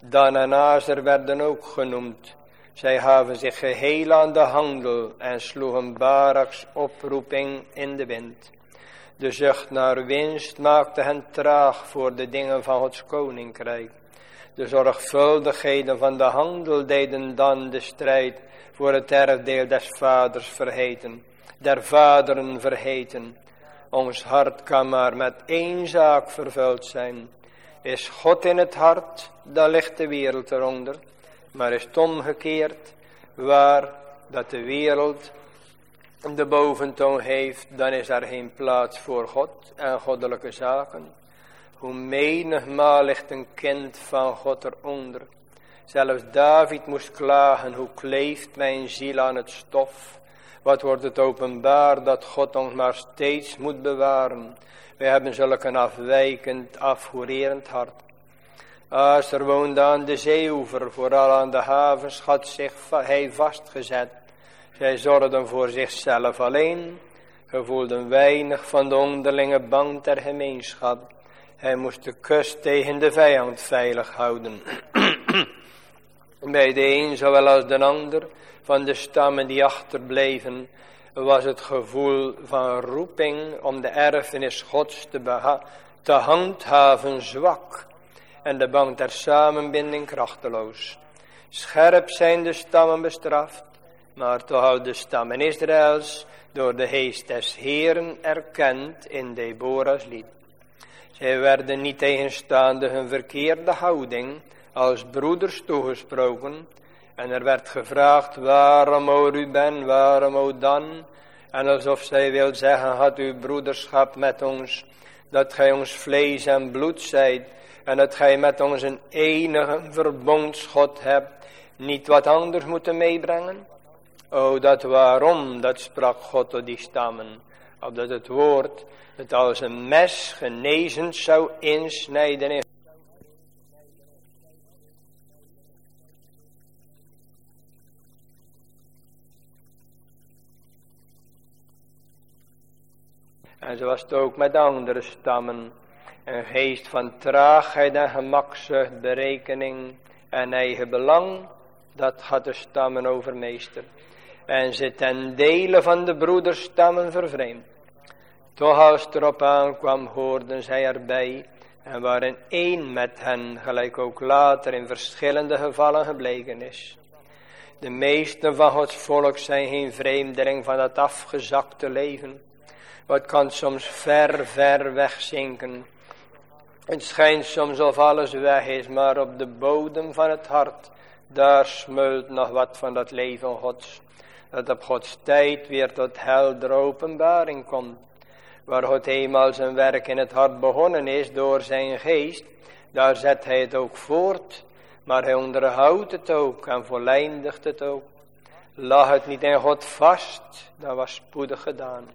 Dan en Azer werden ook genoemd. Zij gaven zich geheel aan de handel en sloegen Baraks oproeping in de wind. De zucht naar winst maakte hen traag voor de dingen van Gods koninkrijk. De zorgvuldigheden van de handel deden dan de strijd voor het erfdeel des vaders verheten, der vaderen verheten. Ons hart kan maar met één zaak vervuld zijn. Is God in het hart, dan ligt de wereld eronder. Maar is het omgekeerd, waar dat de wereld de boventoon heeft, dan is er geen plaats voor God en goddelijke zaken. Hoe menigmaal ligt een kind van God eronder. Zelfs David moest klagen, hoe kleeft mijn ziel aan het stof. Wat wordt het openbaar dat God ons maar steeds moet bewaren. Wij hebben zulk een afwijkend, afgoererend hart. Als er woonde aan de zeeoever, vooral aan de havens, had zich hij vastgezet. Zij zorgden voor zichzelf alleen, gevoelden weinig van de onderlinge band der gemeenschap. Hij moest de kust tegen de vijand veilig houden. Bij de een zowel als de ander van de stammen die achterbleven, was het gevoel van roeping om de erfenis Gods te, te handhaven zwak en de band der samenbinding krachteloos. Scherp zijn de stammen bestraft, maar toch houdt de stammen Israëls door de geest des Heeren erkend in Deborah's lied. Zij werden niet tegenstaande hun verkeerde houding als broeders toegesproken. En er werd gevraagd, waarom o Ruben, waarom o Dan? En alsof zij wil zeggen, had uw broederschap met ons, dat gij ons vlees en bloed zijt. En dat gij met ons een enige verbondsgod hebt, niet wat anders moeten meebrengen? O, dat waarom, dat sprak God tot die stammen, opdat het woord het als een mes genezend zou insnijden in En zo was het ook met andere stammen. Een geest van traagheid en gemakzucht, berekening en eigen belang, dat had de stammen overmeesterd. En ze ten dele van de broederstammen vervreemd. Toch als het erop aankwam, hoorden zij erbij en waren één met hen, gelijk ook later in verschillende gevallen gebleken is. De meesten van Gods volk zijn geen vreemdeling van dat afgezakte leven. Wat kan soms ver, ver wegzinken. Het schijnt soms of alles weg is, maar op de bodem van het hart, daar smeult nog wat van dat leven Gods. Dat op Gods tijd weer tot heldere openbaring komt waar God eenmaal zijn werk in het hart begonnen is door zijn geest, daar zet hij het ook voort, maar hij onderhoudt het ook en voleindigt het ook. Lag het niet in God vast, dat was spoedig gedaan.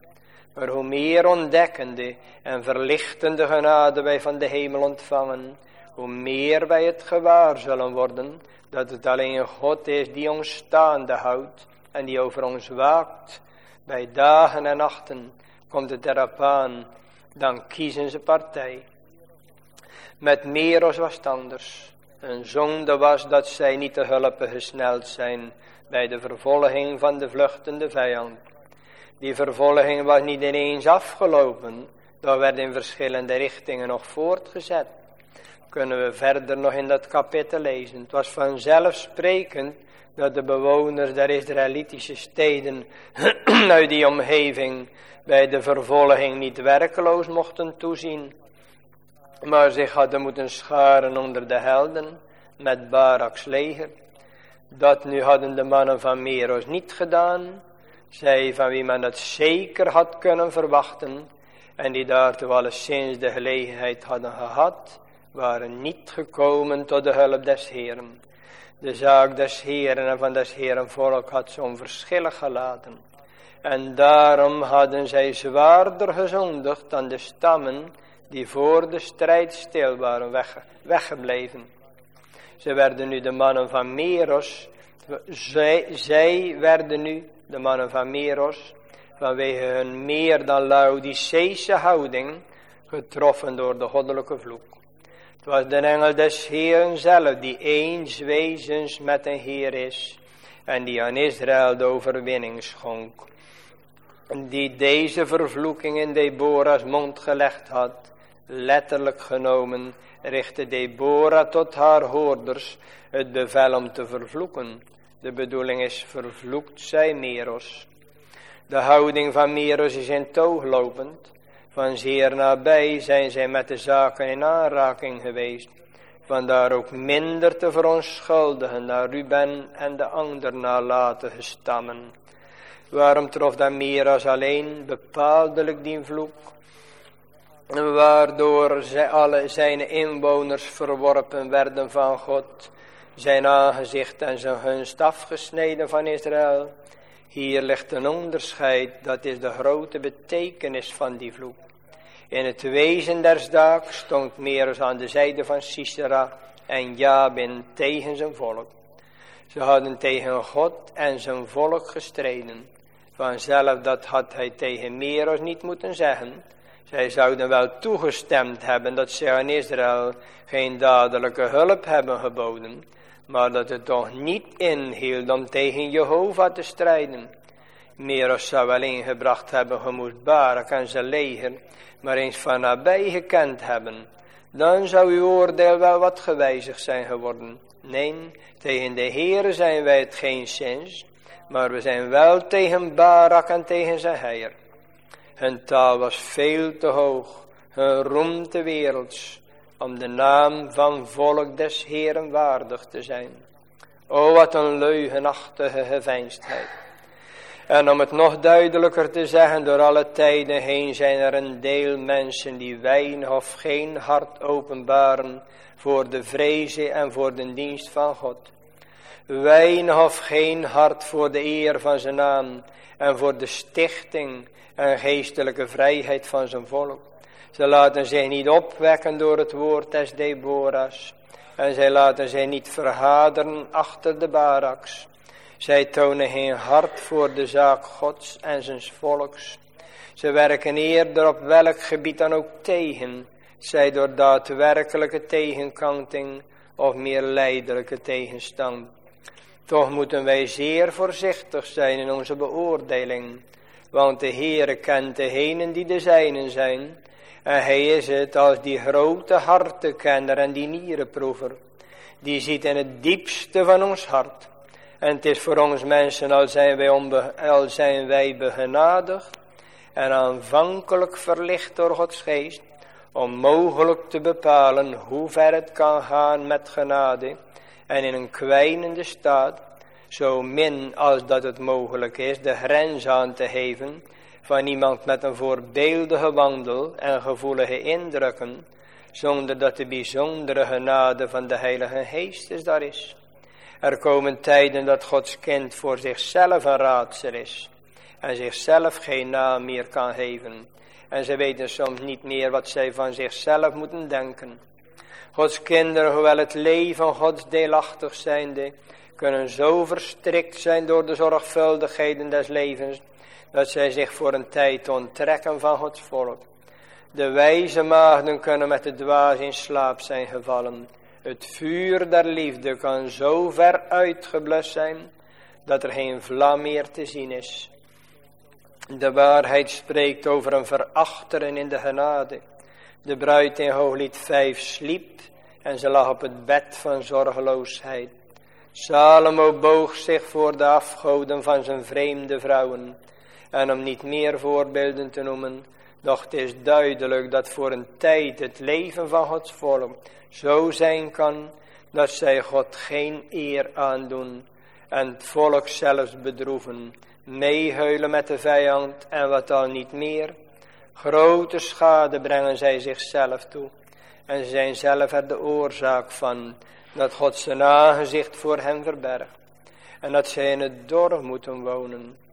Maar hoe meer ontdekkende en verlichtende genade wij van de hemel ontvangen, hoe meer wij het gewaar zullen worden dat het alleen God is die ons staande houdt en die over ons waakt bij dagen en nachten komt het erop aan, dan kiezen ze partij. Met Meros was het anders. Een zonde was dat zij niet te hulpen gesneld zijn bij de vervolging van de vluchtende vijand. Die vervolging was niet ineens afgelopen, dat werd in verschillende richtingen nog voortgezet. Kunnen we verder nog in dat kapitel lezen. Het was vanzelfsprekend dat de bewoners der Israëlitische steden uit die omgeving bij de vervolging niet werkeloos mochten toezien, maar zich hadden moeten scharen onder de helden met Baraks leger. Dat nu hadden de mannen van Meros niet gedaan, zij van wie men het zeker had kunnen verwachten en die daartoe alleszins de gelegenheid hadden gehad, waren niet gekomen tot de hulp des Heeren. De zaak des Heeren en van des Heeren volk had ze onverschillig gelaten. En daarom hadden zij zwaarder gezondigd dan de stammen die voor de strijd stil waren weggebleven. Ze werden nu de mannen van Meros, zij, zij werden nu de mannen van Meros, vanwege hun meer dan Laodiceese houding, getroffen door de goddelijke vloek. Het was de engel des Heeren zelf die eens wezens met een Heer is en die aan Israël de overwinning schonk die deze vervloeking in Deborah's mond gelegd had, letterlijk genomen, richtte Deborah tot haar hoorders het bevel om te vervloeken. De bedoeling is, vervloekt zij Meros. De houding van Meros is in toog lopend. Van zeer nabij zijn zij met de zaken in aanraking geweest. Vandaar ook minder te verontschuldigen naar Ruben en de ander nalatige stammen. Waarom trof dan meer als alleen bepaaldelijk die vloek? Waardoor zij alle zijn inwoners verworpen werden van God, zijn aangezicht en zijn gunst afgesneden van Israël. Hier ligt een onderscheid, dat is de grote betekenis van die vloek. In het wezen der daak stond Meres aan de zijde van Sisera en Jabin tegen zijn volk. Ze hadden tegen God en zijn volk gestreden. Vanzelf dat had hij tegen Meros niet moeten zeggen. Zij zouden wel toegestemd hebben dat ze aan Israël geen dadelijke hulp hebben geboden. Maar dat het toch niet inhield om tegen Jehovah te strijden. meer als zou wel ingebracht hebben, gemoest Barak en zijn leger, maar eens van nabij gekend hebben, dan zou uw oordeel wel wat gewijzigd zijn geworden. Nee, tegen de Heere zijn wij het geen zins, maar we zijn wel tegen Barak en tegen zijn heier. Hun taal was veel te hoog, hun roem te werelds, om de naam van volk des Heeren waardig te zijn. O, wat een leugenachtige geveinsdheid. En om het nog duidelijker te zeggen, door alle tijden heen zijn er een deel mensen die weinig of geen hart openbaren voor de vreze en voor de dienst van God. Weinig of geen hart voor de eer van zijn naam en voor de stichting en geestelijke vrijheid van zijn volk. Ze laten zich niet opwekken door het woord des Deborahs. En zij laten zich niet verhaderen achter de baraks. Zij tonen geen hart voor de zaak Gods en zijn volks. Ze werken eerder op welk gebied dan ook tegen. Zij door daadwerkelijke tegenkanting of meer leidelijke tegenstand. Toch moeten wij zeer voorzichtig zijn in onze beoordeling. Want de Heere kent degenen die de zijnen zijn. En hij is het als die grote hartenkenner en die nierenproever. Die ziet in het diepste van ons hart. En het is voor ons mensen, al zijn wij, al zijn wij begenadigd en aanvankelijk verlicht door Gods geest, om mogelijk te bepalen hoe ver het kan gaan met genade en in een kwijnende staat, zo min als dat het mogelijk is, de grens aan te geven van iemand met een voorbeeldige wandel en gevoelige indrukken, zonder dat de bijzondere genade van de Heilige Geest daar is. Er komen tijden dat Gods kind voor zichzelf een raadsel is en zichzelf geen naam meer kan geven. En ze weten soms niet meer wat zij van zichzelf moeten denken. Gods kinderen, hoewel het leven Gods deelachtig zijnde, kunnen zo verstrikt zijn door de zorgvuldigheden des levens, dat zij zich voor een tijd onttrekken van Gods volk. De wijze maagden kunnen met de dwaas in slaap zijn gevallen. Het vuur der liefde kan zo ver uitgeblust zijn, dat er geen vlam meer te zien is. De waarheid spreekt over een verachteren in de genade. De bruid in Hooglied 5 sliep en ze lag op het bed van zorgeloosheid. Salomo boog zich voor de afgoden van zijn vreemde vrouwen. En om niet meer voorbeelden te noemen, doch het is duidelijk dat voor een tijd het leven van Gods volk zo zijn kan dat zij God geen eer aandoen en het volk zelfs bedroeven, meehuilen met de vijand en wat al niet meer. Grote schade brengen zij zichzelf toe en zijn zelf er de oorzaak van dat God zijn aangezicht voor hen verbergt en dat zij in het dorp moeten wonen.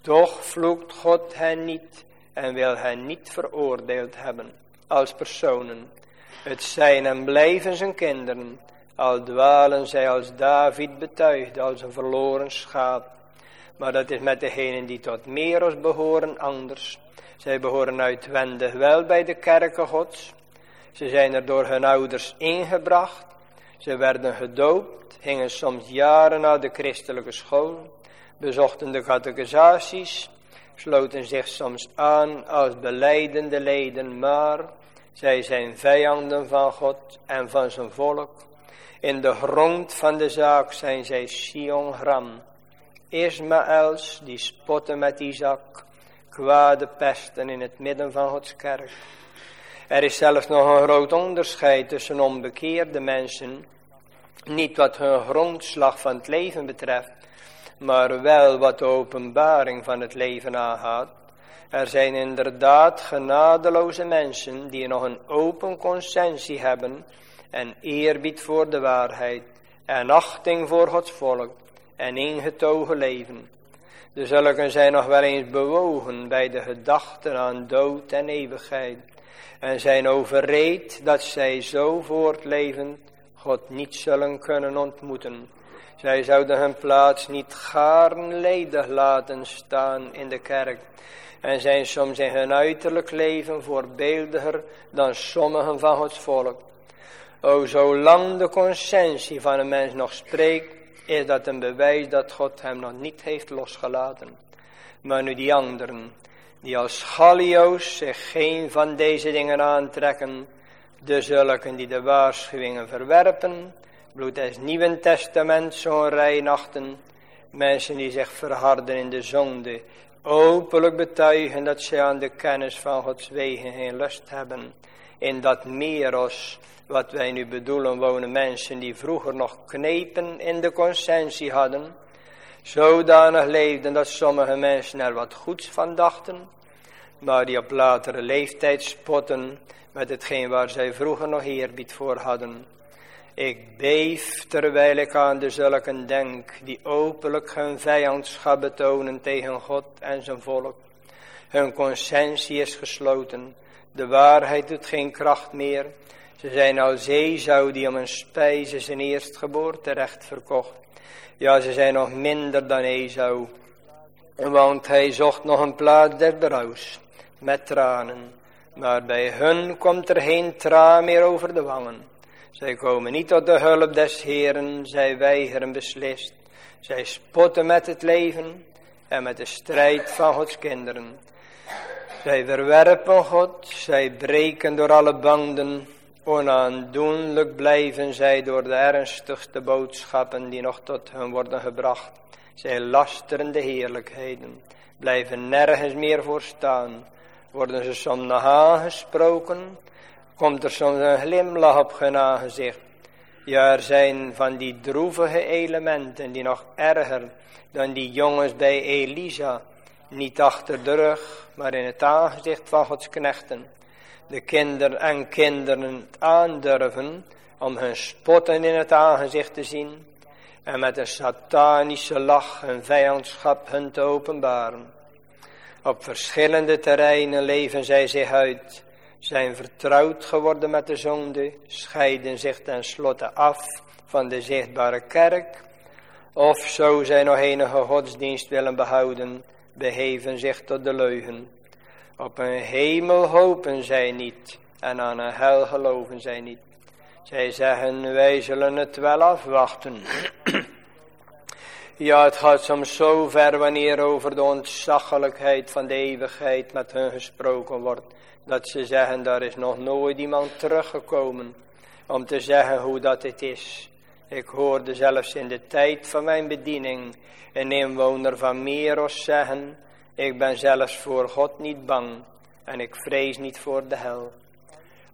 Toch vloekt God hen niet en wil hen niet veroordeeld hebben als personen. Het zijn en blijven zijn kinderen, al dwalen zij als David betuigde, als een verloren schaap. Maar dat is met degenen die tot Meros behoren anders. Zij behoren uitwendig wel bij de kerken gods. Ze zijn er door hun ouders ingebracht. Ze werden gedoopt, gingen soms jaren naar de christelijke school, bezochten de catechisaties, sloten zich soms aan als beleidende leden, maar zij zijn vijanden van God en van zijn volk. In de grond van de zaak zijn zij Sion Ram. Ismaëls die spotten met Isaac, kwade pesten in het midden van Gods kerk. Er is zelfs nog een groot onderscheid tussen onbekeerde mensen, niet wat hun grondslag van het leven betreft, maar wel wat de openbaring van het leven aangaat. Er zijn inderdaad genadeloze mensen die nog een open consensie hebben en eerbied voor de waarheid en achting voor Gods volk en ingetogen leven. De zulken zijn nog wel eens bewogen bij de gedachten aan dood en eeuwigheid en zijn overreed dat zij zo voortlevend God niet zullen kunnen ontmoeten. Zij zouden hun plaats niet gaarn ledig laten staan in de kerk en zijn soms in hun uiterlijk leven voorbeeldiger dan sommigen van Gods volk. O, zolang de consensie van een mens nog spreekt, is dat een bewijs dat God hem nog niet heeft losgelaten. Maar nu die anderen, die als Gallio's zich geen van deze dingen aantrekken, de zulken die de waarschuwingen verwerpen, bloed des Testament zo'n reinachten, mensen die zich verharden in de zonde, openlijk betuigen dat zij aan de kennis van Gods wegen geen lust hebben. In dat meros, wat wij nu bedoelen, wonen mensen die vroeger nog knepen in de consensie hadden, zodanig leefden dat sommige mensen er wat goeds van dachten, maar die op latere leeftijd spotten met hetgeen waar zij vroeger nog eerbied voor hadden. Ik beef terwijl ik aan de zulken denk, die openlijk hun vijandschap betonen tegen God en zijn volk. Hun consensie is gesloten, de waarheid doet geen kracht meer. Ze zijn als Ezou die om een spijze zijn eerstgeboorterecht verkocht. Ja, ze zijn nog minder dan Ezou, want hij zocht nog een plaats der berouws, met tranen. Maar bij hun komt er geen traan meer over de wangen. Zij komen niet tot de hulp des Heeren, zij weigeren beslist. Zij spotten met het leven en met de strijd van Gods kinderen. Zij verwerpen God, zij breken door alle banden. Onaandoenlijk blijven zij door de ernstigste boodschappen die nog tot hen worden gebracht. Zij lasteren de heerlijkheden, blijven nergens meer voor staan. Worden ze soms nog aangesproken, komt er soms een glimlach op hun aangezicht. Ja, er zijn van die droevige elementen die nog erger dan die jongens bij Elisa. Niet achter de rug, maar in het aangezicht van Gods knechten. De kinderen en kinderen aandurven om hun spotten in het aangezicht te zien. En met een satanische lach hun vijandschap hun te openbaren. Op verschillende terreinen leven zij zich uit zijn vertrouwd geworden met de zonde, scheiden zich tenslotte af van de zichtbare kerk, of zo zij nog enige godsdienst willen behouden, beheven zich tot de leugen. Op een hemel hopen zij niet en aan een hel geloven zij niet. Zij zeggen, wij zullen het wel afwachten. ja, het gaat soms zo ver wanneer over de ontzaglijkheid van de eeuwigheid met hun gesproken wordt dat ze zeggen, daar is nog nooit iemand teruggekomen om te zeggen hoe dat het is. Ik hoorde zelfs in de tijd van mijn bediening een inwoner van Meros zeggen, ik ben zelfs voor God niet bang en ik vrees niet voor de hel.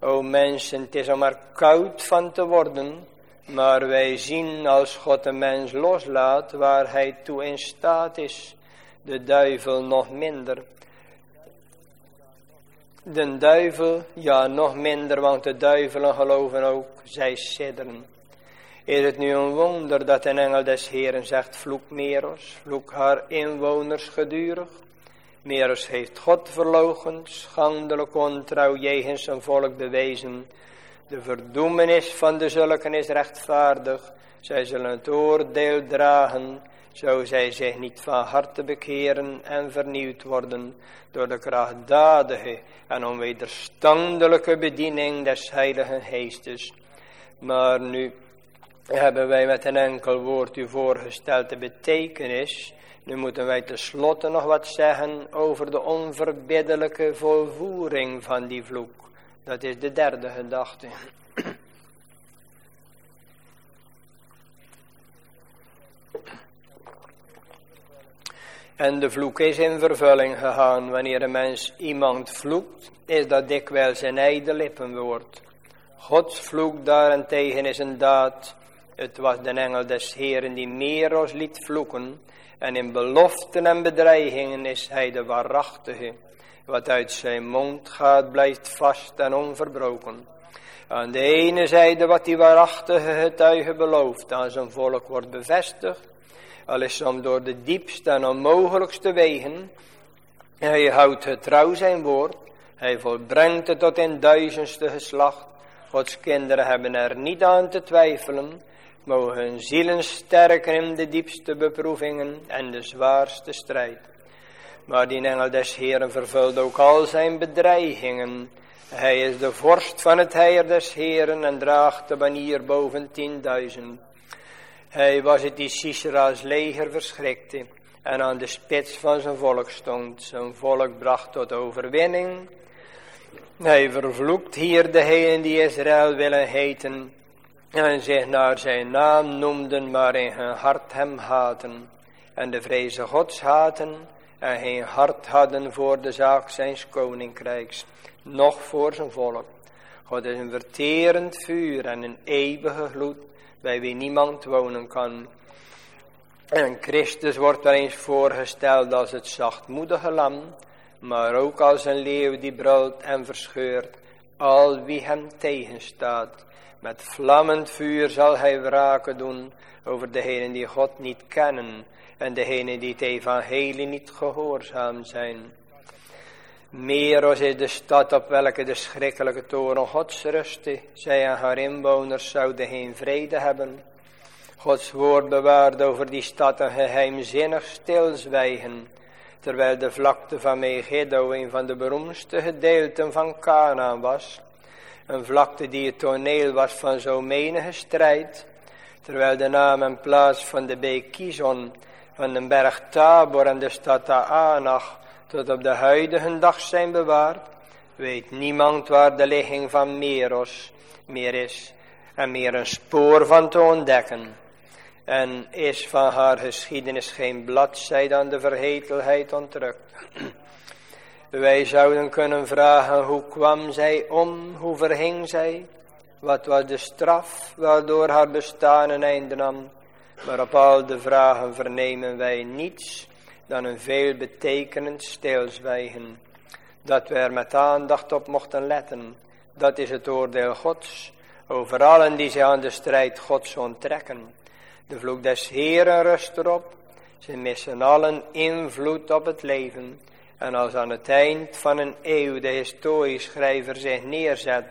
O mensen, het is om er koud van te worden, maar wij zien als God een mens loslaat waar hij toe in staat is, de duivel nog minder. De duivel, ja nog minder, want de duivelen geloven ook, zij sidderen. Is het nu een wonder dat een engel des Heeren zegt, vloek Meros, vloek haar inwoners gedurig. Meros heeft God verlogen, schandelijk ontrouw jegens zijn volk bewezen. De verdoemenis van de zulken is rechtvaardig, zij zullen het oordeel dragen zo zij zich niet van harte bekeren en vernieuwd worden door de krachtdadige en onwederstandelijke bediening des Heiligen Geestes. Maar nu hebben wij met een enkel woord u voorgesteld de betekenis. Nu moeten wij tenslotte nog wat zeggen over de onverbiddelijke volvoering van die vloek. Dat is de derde gedachte. En de vloek is in vervulling gegaan. Wanneer een mens iemand vloekt, is dat dikwijls een ijde lippenwoord. Gods vloek daarentegen is een daad. Het was de engel des Heeren die Meros liet vloeken. En in beloften en bedreigingen is hij de waarachtige. Wat uit zijn mond gaat, blijft vast en onverbroken. Aan de ene zijde wat die waarachtige getuige belooft aan zijn volk wordt bevestigd al is soms door de diepste en onmogelijkste wegen. Hij houdt getrouw zijn woord, hij volbrengt het tot in duizendste geslacht. Gods kinderen hebben er niet aan te twijfelen, mogen hun zielen sterken in de diepste beproevingen en de zwaarste strijd. Maar die engel des Heeren vervult ook al zijn bedreigingen. Hij is de vorst van het heer des Heeren en draagt de banier boven tienduizend. Hij was het die Sisera's leger verschrikte en aan de spits van zijn volk stond. Zijn volk bracht tot overwinning. Hij vervloekt hier degenen die Israël willen heten en zich naar zijn naam noemden, maar in hun hart hem haten. En de vrezen gods haten en geen hart hadden voor de zaak zijns koninkrijks, noch voor zijn volk. God is een verterend vuur en een eeuwige gloed, bij wie niemand wonen kan. En Christus wordt wel eens voorgesteld als het zachtmoedige lam, maar ook als een leeuw die brult en verscheurt, al wie hem tegenstaat. Met vlammend vuur zal hij wraken doen over degenen die God niet kennen en degenen die het evangelie niet gehoorzaam zijn. Meros is de stad op welke de schrikkelijke toren Gods rustte. Zij en haar inwoners zouden geen vrede hebben. Gods woord bewaarde over die stad een geheimzinnig stilzwijgen. Terwijl de vlakte van Megiddo een van de beroemdste gedeelten van Canaan was. Een vlakte die het toneel was van zo menige strijd. Terwijl de naam en plaats van de beek van de berg Tabor en de stad Taanach tot op de huidige dag zijn bewaard, weet niemand waar de ligging van Meros meer is en meer een spoor van te ontdekken. En is van haar geschiedenis geen bladzijde aan de verhetelheid ontrukt. Wij zouden kunnen vragen hoe kwam zij om, hoe verhing zij, wat was de straf waardoor haar bestaan een einde nam. Maar op al de vragen vernemen wij niets dan een veelbetekenend stilzwijgen. Dat we er met aandacht op mochten letten. Dat is het oordeel Gods over allen die zich aan de strijd Gods onttrekken. De vloek des Heeren rust erop. Ze missen allen invloed op het leven. En als aan het eind van een eeuw de historieschrijver zich neerzet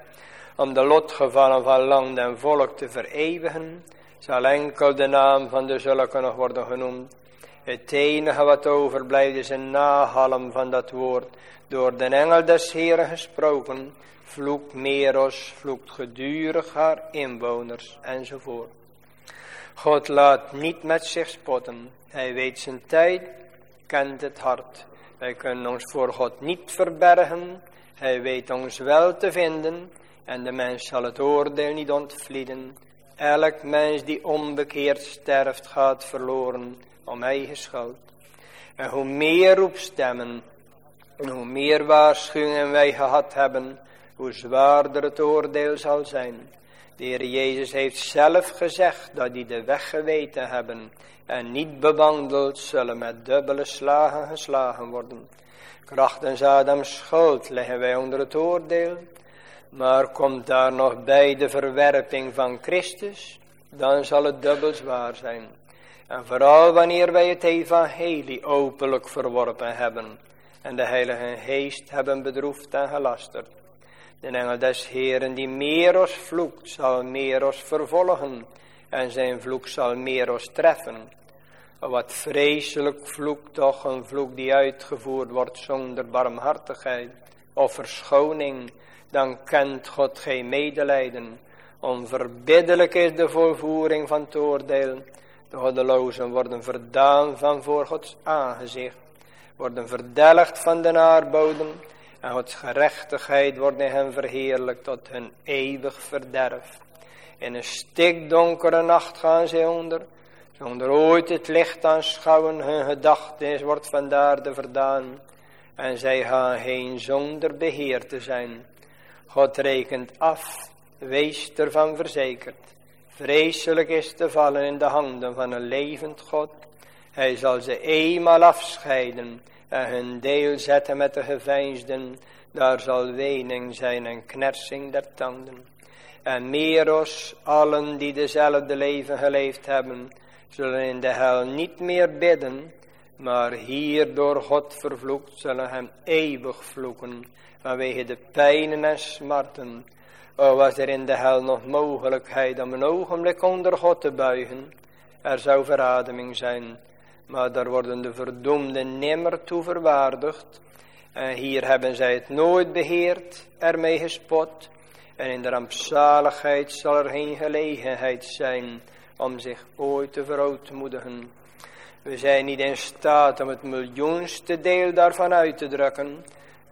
om de lotgevallen van land en volk te vereeuwigen, zal enkel de naam van de zulke nog worden genoemd. Het enige wat overblijft is een nahalm van dat woord, door de engel des Heren gesproken, vloekt Meros, vloekt gedurig haar inwoners enzovoort. God laat niet met zich spotten, hij weet zijn tijd, kent het hart. Wij kunnen ons voor God niet verbergen, hij weet ons wel te vinden en de mens zal het oordeel niet ontvlieden. Elk mens die onbekeerd sterft gaat verloren om eigen schuld. En hoe meer roepstemmen en hoe meer waarschuwingen wij gehad hebben, hoe zwaarder het oordeel zal zijn. De Heer Jezus heeft zelf gezegd dat die de weg geweten hebben en niet bewandeld zullen met dubbele slagen geslagen worden. Krachtens Adams schuld leggen wij onder het oordeel, maar komt daar nog bij de verwerping van Christus, dan zal het dubbel zwaar zijn. En vooral wanneer wij het evangelie openlijk verworpen hebben en de heilige geest hebben bedroefd en gelasterd. De engel des Heren die Meros vloekt, zal Meros vervolgen en zijn vloek zal Meros treffen. Wat vreselijk vloek toch, een vloek die uitgevoerd wordt zonder barmhartigheid of verschoning, dan kent God geen medelijden. Onverbiddelijk is de volvoering van het. De goddelozen worden verdaan van voor Gods aangezicht, worden verdelgd van de naarbodem en Gods gerechtigheid wordt in hen verheerlijk tot hun eeuwig verderf. In een stikdonkere nacht gaan zij onder, zonder ooit het licht aanschouwen, hun gedachtenis wordt vandaar de verdaan. En zij gaan heen zonder beheer te zijn. God rekent af, wees ervan verzekerd. Vreselijk is te vallen in de handen van een levend God. Hij zal ze eenmaal afscheiden en hun deel zetten met de geveinsden. Daar zal wening zijn en knersing der tanden. En meros, allen die dezelfde leven geleefd hebben, zullen in de hel niet meer bidden, maar hier door God vervloekt zullen hem eeuwig vloeken, vanwege de pijnen en smarten. Was er in de hel nog mogelijkheid om een ogenblik onder God te buigen, er zou verademing zijn, maar daar worden de verdoemden nimmer toe verwaardigd. En hier hebben zij het nooit beheerd, ermee gespot, en in de rampzaligheid zal er geen gelegenheid zijn om zich ooit te verootmoedigen. We zijn niet in staat om het miljoenste deel daarvan uit te drukken,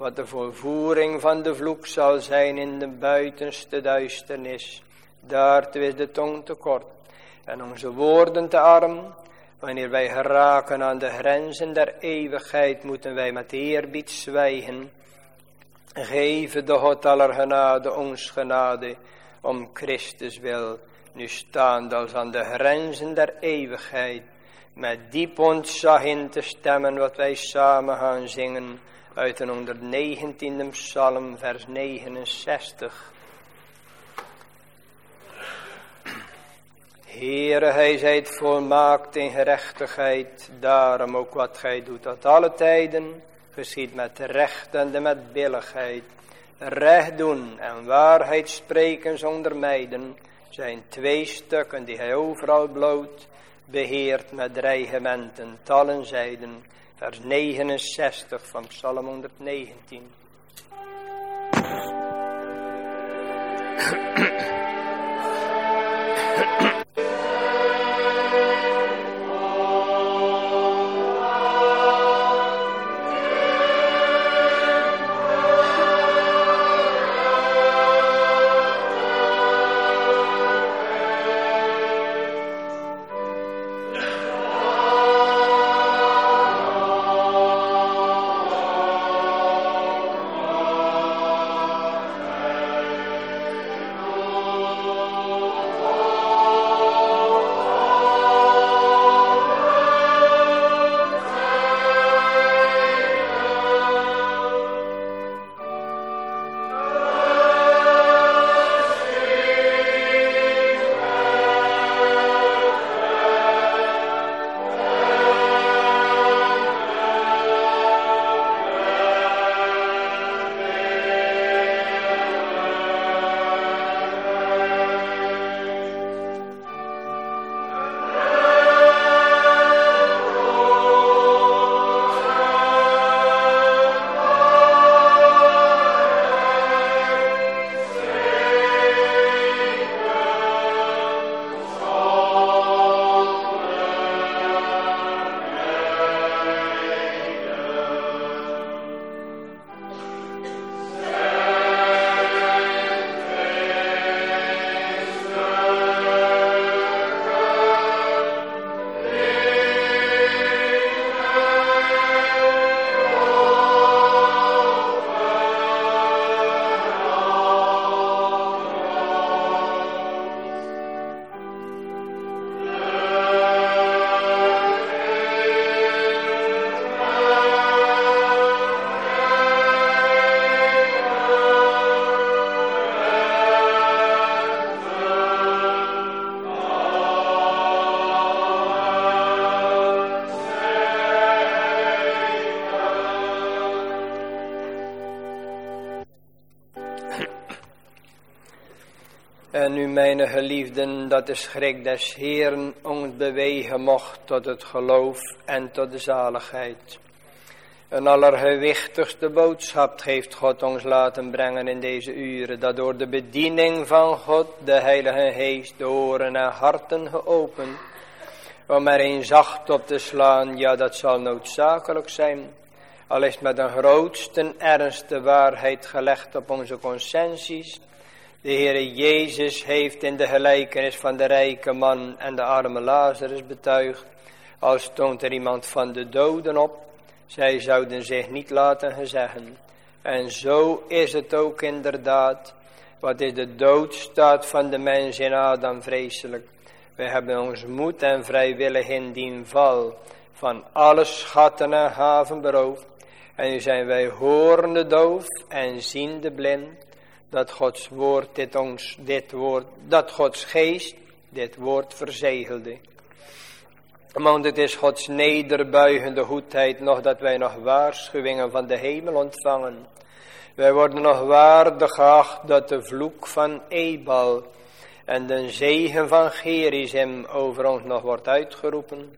wat de volvoering van de vloek zal zijn in de buitenste duisternis. Daartoe is de tong te kort en onze woorden te arm. Wanneer wij geraken aan de grenzen der eeuwigheid, moeten wij met eerbied zwijgen. Geef de God aller genade ons genade, om Christus wil, nu staand als aan de grenzen der eeuwigheid, met diep ontzag in te stemmen wat wij samen gaan zingen uit de 119e psalm vers 69. Heere, hij zijt volmaakt in gerechtigheid, daarom ook wat gij doet tot alle tijden, geschiet met recht en met billigheid. Recht doen en waarheid spreken zonder mijden, zijn twee stukken die hij overal bloot, beheert met dreigementen, tallen zijden. Vers 69 van Psalm 119. En nu, mijn geliefden, dat de schrik des Heeren ons bewegen mocht tot het geloof en tot de zaligheid. Een allergewichtigste boodschap heeft God ons laten brengen in deze uren, dat door de bediening van God de Heilige Geest de oren en harten geopend, om erin zacht op te slaan, ja dat zal noodzakelijk zijn, al is met een grootste ernst de waarheid gelegd op onze conscienties, de Heere Jezus heeft in de gelijkenis van de rijke man en de arme Lazarus betuigd, als stond er iemand van de doden op, zij zouden zich niet laten gezeggen. En zo is het ook inderdaad. Wat is de doodstaat van de mens in Adam vreselijk. We hebben ons moed en vrijwillig in dien val van alle schatten en haven beroofd. En nu zijn wij horende doof en ziende blind dat Gods woord dit ons, dit woord, dat Gods geest dit woord verzegelde. Want het is Gods nederbuigende goedheid nog dat wij nog waarschuwingen van de hemel ontvangen. Wij worden nog waardig geacht dat de vloek van Ebal en de zegen van Gerizim over ons nog wordt uitgeroepen.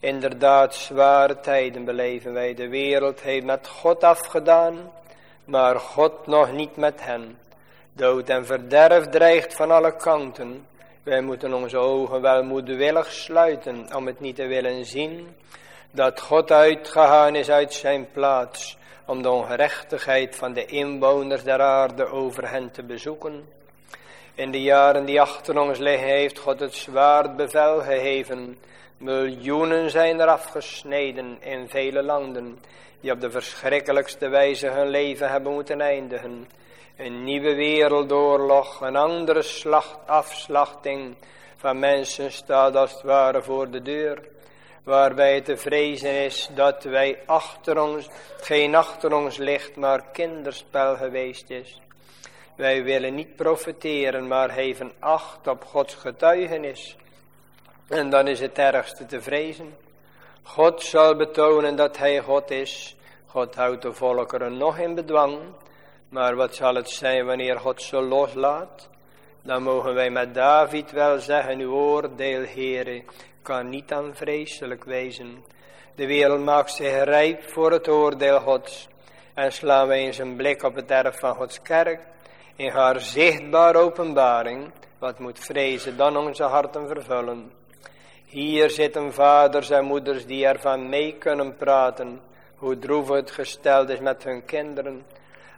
Inderdaad, zware tijden beleven wij. De wereld heeft met God afgedaan maar God nog niet met hen. Dood en verderf dreigt van alle kanten. Wij moeten onze ogen wel moedwillig sluiten om het niet te willen zien dat God uitgegaan is uit zijn plaats om de ongerechtigheid van de inwoners der aarde over hen te bezoeken. In de jaren die achter ons liggen heeft God het zwaard bevel gegeven. Miljoenen zijn er afgesneden in vele landen die op de verschrikkelijkste wijze hun leven hebben moeten eindigen. Een nieuwe wereldoorlog, een andere slacht, afslachting van mensen staat als het ware voor de deur. Waarbij te vrezen is dat wij achter ons, geen achter ons ligt, maar kinderspel geweest is. Wij willen niet profiteren, maar geven acht op Gods getuigenis. En dan is het ergste te vrezen. God zal betonen dat hij God is. God houdt de volkeren nog in bedwang. Maar wat zal het zijn wanneer God ze loslaat? Dan mogen wij met David wel zeggen, uw oordeel, Heere, kan niet aan vreselijk wezen. De wereld maakt zich rijp voor het oordeel Gods. En slaan wij eens een blik op het erf van Gods kerk. In haar zichtbare openbaring, wat moet vrezen dan onze harten vervullen. Hier zitten vaders en moeders die ervan mee kunnen praten, hoe droevig het gesteld is met hun kinderen.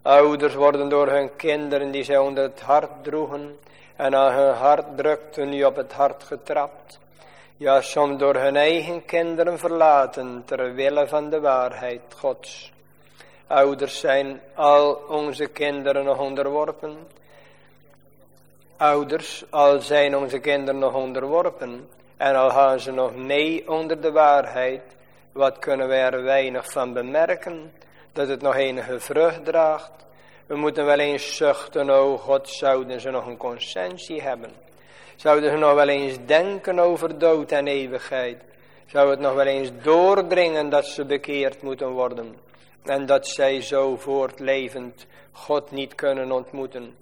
Ouders worden door hun kinderen die zij onder het hart droegen en aan hun hart drukten nu op het hart getrapt. Ja, soms door hun eigen kinderen verlaten ter wille van de waarheid Gods. Ouders zijn al onze kinderen nog onderworpen. Ouders, al zijn onze kinderen nog onderworpen en al gaan ze nog mee onder de waarheid, wat kunnen wij er weinig van bemerken, dat het nog enige vrucht draagt. We moeten wel eens zuchten, o God, zouden ze nog een consensie hebben. Zouden ze nog wel eens denken over dood en eeuwigheid. Zou het nog wel eens doordringen dat ze bekeerd moeten worden. En dat zij zo voortlevend God niet kunnen ontmoeten.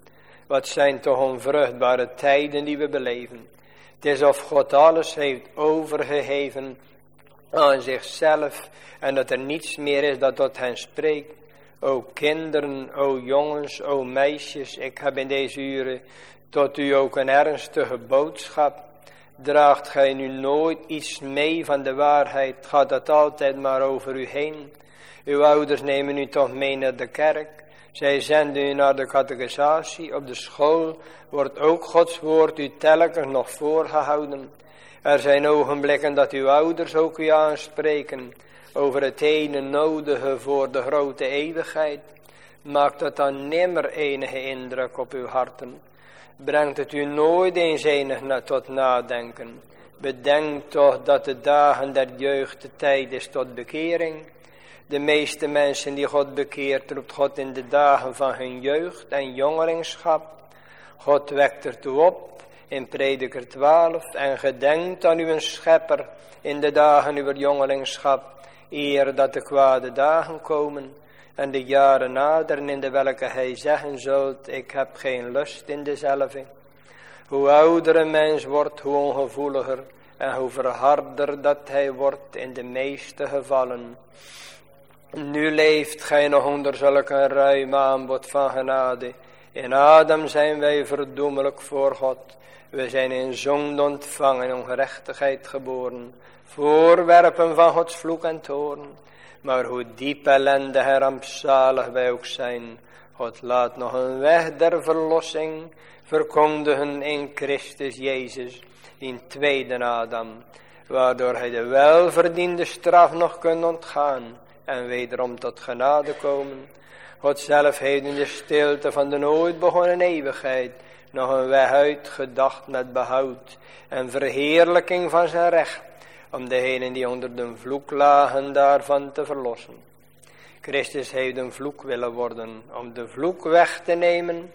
Wat zijn toch onvruchtbare tijden die we beleven. Het is of God alles heeft overgegeven aan zichzelf. En dat er niets meer is dat tot hen spreekt. O kinderen, o jongens, o meisjes, ik heb in deze uren tot u ook een ernstige boodschap. Draagt gij nu nooit iets mee van de waarheid, gaat dat altijd maar over u heen. Uw ouders nemen u toch mee naar de kerk. Zij zenden u naar de catechisatie. Op de school wordt ook Gods woord u telkens nog voorgehouden. Er zijn ogenblikken dat uw ouders ook u aanspreken over het ene nodige voor de grote eeuwigheid. Maakt dat dan nimmer enige indruk op uw harten? Brengt het u nooit eens enig tot nadenken? Bedenk toch dat de dagen der jeugd de tijd is tot bekering. De meeste mensen die God bekeert, roept God in de dagen van hun jeugd en jongelingschap. God wekt ertoe op in prediker 12 en gedenkt aan uw schepper in de dagen uw jongelingschap, eer dat de kwade dagen komen en de jaren naderen in de welke hij zeggen zult, ik heb geen lust in dezelfde. Hoe ouder een mens wordt, hoe ongevoeliger en hoe verharder dat hij wordt in de meeste gevallen. Nu leeft gij nog onder zulk een ruim aanbod van genade. In Adam zijn wij verdoemelijk voor God. We zijn in zonde ontvangen en ongerechtigheid geboren. Voorwerpen van Gods vloek en toorn. Maar hoe diep ellende en rampzalig wij ook zijn. God laat nog een weg der verlossing verkondigen in Christus Jezus. In tweede Adam. Waardoor hij de welverdiende straf nog kunt ontgaan en wederom tot genade komen. God zelf heeft in de stilte van de nooit begonnen eeuwigheid nog een weg uitgedacht met behoud en verheerlijking van zijn recht, om degenen die onder de vloek lagen daarvan te verlossen. Christus heeft een vloek willen worden, om de vloek weg te nemen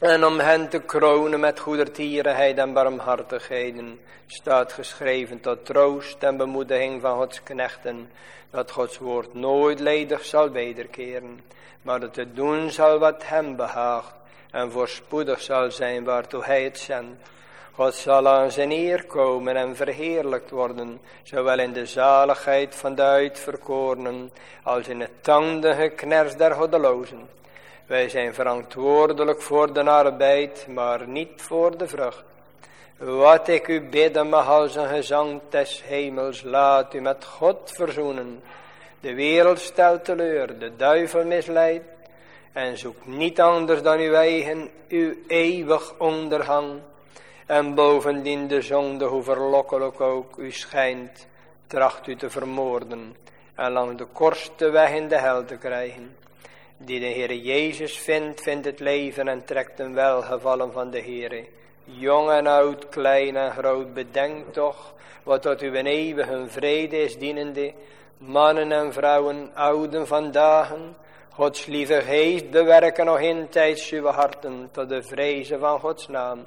en om hen te kronen met goedertierenheid en barmhartigheden, staat geschreven tot troost en bemoediging van Gods knechten, dat Gods woord nooit ledig zal wederkeren, maar dat het doen zal wat hem behaagt en voorspoedig zal zijn waartoe hij het zendt. God zal aan zijn eer komen en verheerlijkt worden, zowel in de zaligheid van de uitverkorenen, als in het tandige kners der goddelozen. Wij zijn verantwoordelijk voor de arbeid, maar niet voor de vrucht. Wat ik u bidden mag als een gezang des hemels, laat u met God verzoenen. De wereld stelt teleur, de duivel misleidt. En zoek niet anders dan uw eigen, uw eeuwig ondergang. En bovendien de zonde, hoe verlokkelijk ook u schijnt, tracht u te vermoorden. En langs de kortste weg in de hel te krijgen. Die de Heer Jezus vindt, vindt het leven en trekt een welgevallen van de Heer. Jong en oud, klein en groot, bedenk toch wat tot uw eeuwige vrede is dienende. Mannen en vrouwen, ouden vandaag, Gods lieve geest bewerken nog in tijds uw harten tot de vrezen van Gods naam.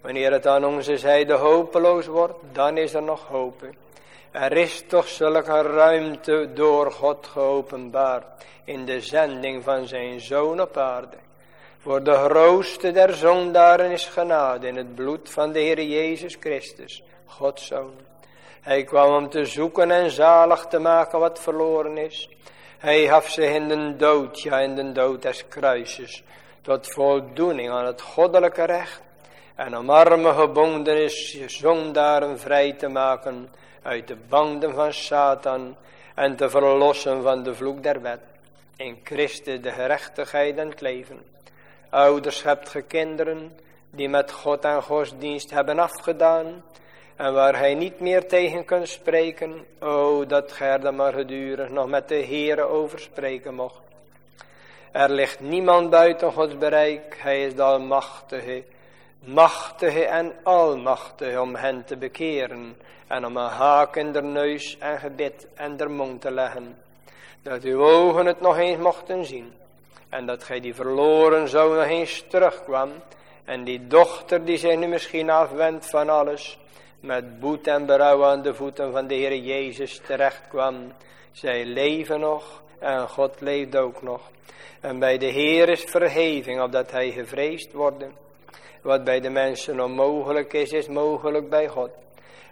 Wanneer het aan onze zijde hopeloos wordt, dan is er nog hoop. Er is toch zulke ruimte door God geopenbaard in de zending van zijn Zoon op aarde. Voor de grootste der zondaren is genade in het bloed van de Heer Jezus Christus, Gods Zoon. Hij kwam om te zoeken en zalig te maken wat verloren is. Hij gaf zich in de dood, ja in de dood des kruises, tot voldoening aan het goddelijke recht. En om arme gebonden is zondaren vrij te maken uit de banden van Satan en te verlossen van de vloek der wet. In Christus de gerechtigheid en het leven. Ouders hebt ge kinderen die met God en godsdienst hebben afgedaan en waar hij niet meer tegen kunt spreken, o dat Gerda maar gedurig nog met de Heere over spreken mocht. Er ligt niemand buiten Gods bereik, hij is de almachtige, machtige en almachtige om hen te bekeren en om een haak in de neus en gebed en der mond te leggen, dat uw ogen het nog eens mochten zien en dat gij die verloren zoon nog eens terugkwam en die dochter die zich nu misschien afwendt van alles, met boet en berouw aan de voeten van de Heer Jezus terecht kwam. Zij leven nog en God leeft ook nog. En bij de Heer is verheving, opdat hij gevreesd worden. Wat bij de mensen onmogelijk is, is mogelijk bij God.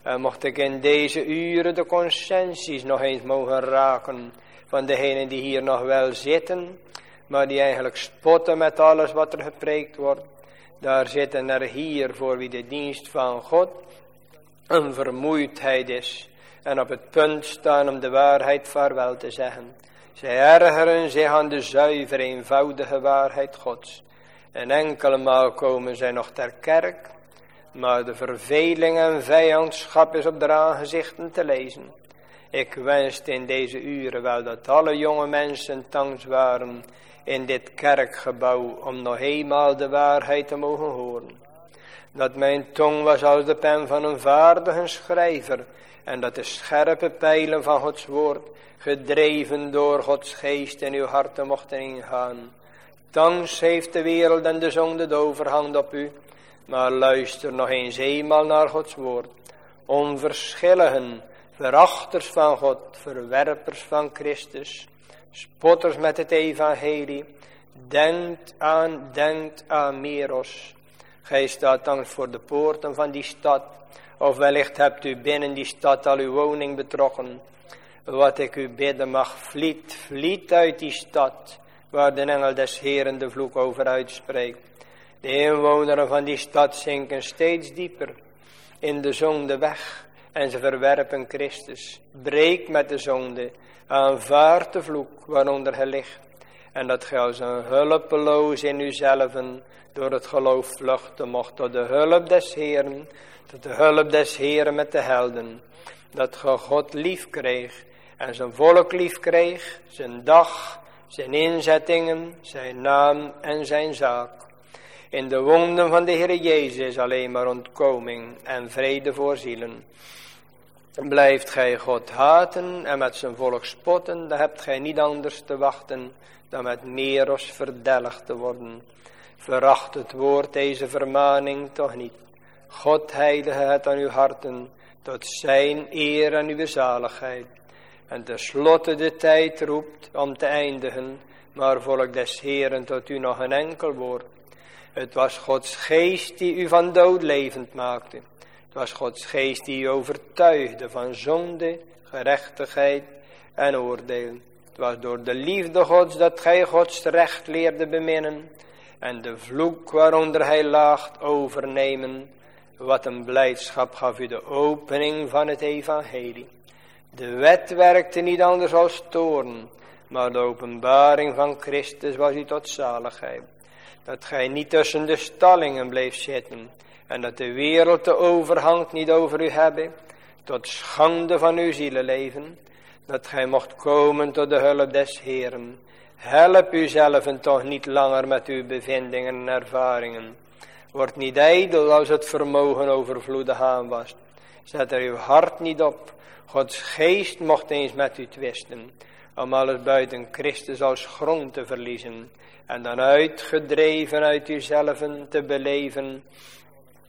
En mocht ik in deze uren de consensies nog eens mogen raken van degenen die hier nog wel zitten, maar die eigenlijk spotten met alles wat er gepreekt wordt. Daar zitten er hier voor wie de dienst van God een vermoeidheid is en op het punt staan om de waarheid vaarwel te zeggen. Zij ergeren zich aan de zuivere, eenvoudige waarheid Gods. En enkele maal komen zij nog ter kerk, maar de verveling en vijandschap is op de aangezichten te lezen. Ik wenste in deze uren wel dat alle jonge mensen thans waren in dit kerkgebouw om nog eenmaal de waarheid te mogen horen dat mijn tong was als de pen van een vaardige schrijver en dat de scherpe pijlen van Gods woord gedreven door Gods geest in uw harten mochten ingaan. Thans heeft de wereld en de zonde de overhand op u, maar luister nog eens eenmaal naar Gods woord. Onverschilligen, verachters van God, verwerpers van Christus, spotters met het evangelie, denkt aan, denkt aan Meros, Gij staat dan voor de poorten van die stad. Of wellicht hebt u binnen die stad al uw woning betrokken. Wat ik u bidden mag, vliet, vliet uit die stad. Waar de engel des Heren de vloek over uitspreekt. De inwoners van die stad zinken steeds dieper in de zonde weg. En ze verwerpen Christus. Breek met de zonde. Aanvaard de vloek waaronder hij ligt. En dat gij als een hulpeloos in uzelven door het geloof vluchten mocht tot de hulp des Heeren, tot de hulp des Heeren met de helden. Dat ge God lief kreeg en zijn volk lief kreeg, zijn dag, zijn inzettingen, zijn naam en zijn zaak. In de wonden van de Heer Jezus alleen maar ontkoming en vrede voor zielen. Blijft gij God haten en met zijn volk spotten, dan hebt gij niet anders te wachten dan met meros verdelgd te worden. Veracht het woord deze vermaning toch niet. God heilige het aan uw harten, tot zijn eer en uw zaligheid. En tenslotte de tijd roept om te eindigen, maar volk des Heeren tot u nog een enkel woord. Het was Gods geest die u van dood levend maakte. Het was Gods geest die u overtuigde van zonde, gerechtigheid en oordeel. Het was door de liefde Gods dat gij Gods recht leerde beminnen en de vloek waaronder hij laagt overnemen Wat een blijdschap gaf u de opening van het evangelie. De wet werkte niet anders als toorn, maar de openbaring van Christus was u tot zaligheid. Dat gij niet tussen de stallingen bleef zitten en dat de wereld de overhand niet over u hebben, tot schande van uw zielenleven, dat gij mocht komen tot de hulp des Heeren. Help uzelf en toch niet langer met uw bevindingen en ervaringen. Word niet ijdel als het vermogen overvloedig aan was. Zet er uw hart niet op. Gods geest mocht eens met u twisten. Om alles buiten Christus als grond te verliezen. En dan uitgedreven uit uzelven te beleven.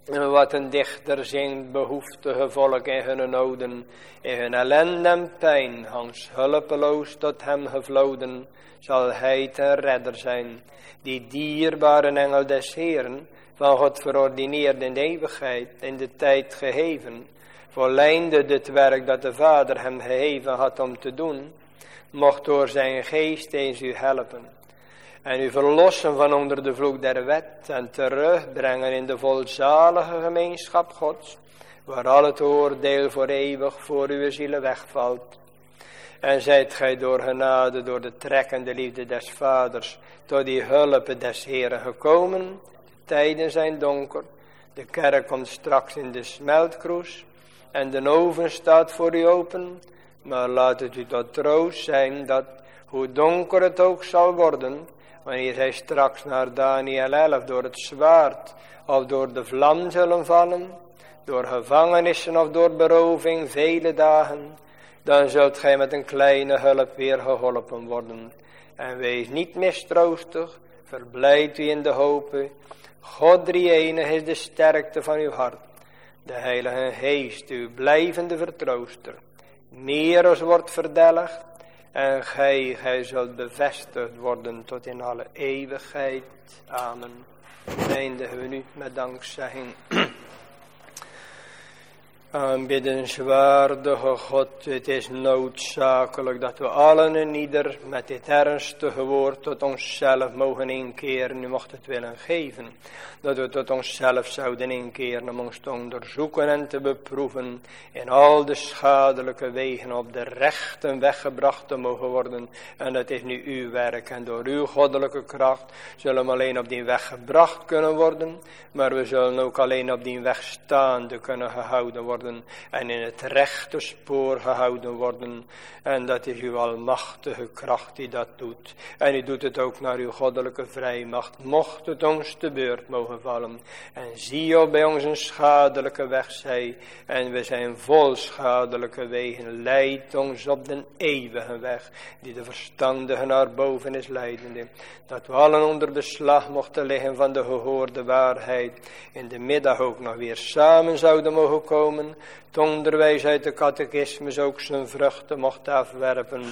Wat een dichter zingt, behoeftige volk in hun noden. In hun ellende en pijn, Hans hulpeloos tot hem gevloden. Zal hij ten redder zijn. Die dierbare engel des Heeren van God verordineerd in de eeuwigheid, in de tijd geheven, volleinde het werk dat de Vader hem geheven had om te doen, mocht door zijn geest eens u helpen en u verlossen van onder de vloek der wet en terugbrengen in de volzalige gemeenschap Gods, waar al het oordeel voor eeuwig voor uw zielen wegvalt. En zijt gij door genade, door de trekkende liefde des vaders, tot die hulp des Heren gekomen, tijden zijn donker. De kerk komt straks in de smeltkroes. En de oven staat voor u open. Maar laat het u tot troost zijn dat, hoe donker het ook zal worden, wanneer zij straks naar Daniel 11 door het zwaard of door de vlam zullen vallen, door gevangenissen of door beroving vele dagen, dan zult gij met een kleine hulp weer geholpen worden. En wees niet mistroostig, verblijd u in de hoop God drie enig is de sterkte van uw hart. De Heilige Geest, uw blijvende vertrooster. Meer als wordt verdelgd. En gij, gij zult bevestigd worden tot in alle eeuwigheid. Amen. Eindigen we nu met dankzegging. Aanbiddenswaardige God, het is noodzakelijk dat we allen en ieder met dit ernstige woord tot onszelf mogen inkeren, u mocht het willen geven. Dat we tot onszelf zouden inkeren om ons te onderzoeken en te beproeven in al de schadelijke wegen op de rechten weggebracht te mogen worden. En dat is nu uw werk en door uw goddelijke kracht zullen we alleen op die weg gebracht kunnen worden, maar we zullen ook alleen op die weg staande kunnen gehouden worden en in het rechte spoor gehouden worden. En dat is uw almachtige kracht die dat doet. En u doet het ook naar uw goddelijke vrijmacht. Mocht het ons te beurt mogen vallen. En zie op bij ons een schadelijke weg zij. En we zijn vol schadelijke wegen. Leid ons op den eeuwige weg. Die de verstandige naar boven is leidende. Dat we allen onder beslag mochten liggen van de gehoorde waarheid. In de middag ook nog weer samen zouden mogen komen het onderwijs uit de catechismus ook zijn vruchten mocht afwerpen.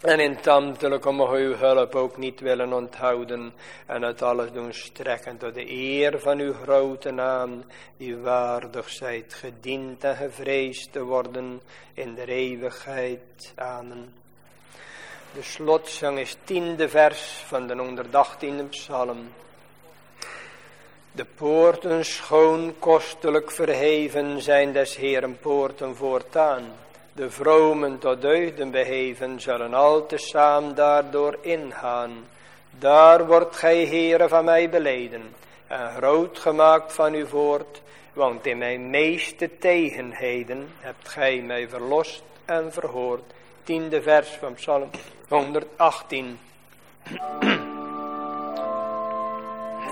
En in tantelijke mocht uw hulp ook niet willen onthouden. En het alles doen strekken tot de eer van uw grote naam. Die waardig zijt gediend en gevreesd te worden in de eeuwigheid. Amen. De slotzang is tiende vers van de 118e psalm. De poorten schoon kostelijk verheven zijn des Heeren poorten voortaan. De vromen tot deugden beheven zullen al te saam daardoor ingaan. Daar wordt gij Heere van mij beleden en groot gemaakt van uw voort. Want in mijn meeste tegenheden hebt gij mij verlost en verhoord. Tiende vers van Psalm 118.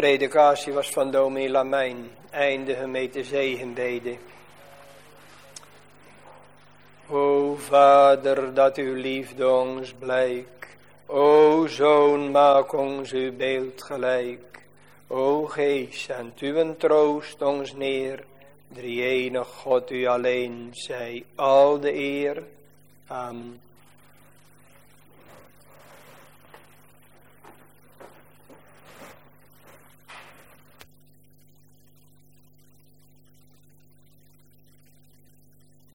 predikatie was van dominee Lamijn. Eindigen met de zegenbede. O Vader, dat uw liefde ons blijkt. O Zoon, maak ons uw beeld gelijk. O Geest, zendt uw troost ons neer. Drie enig God u alleen, zij al de eer.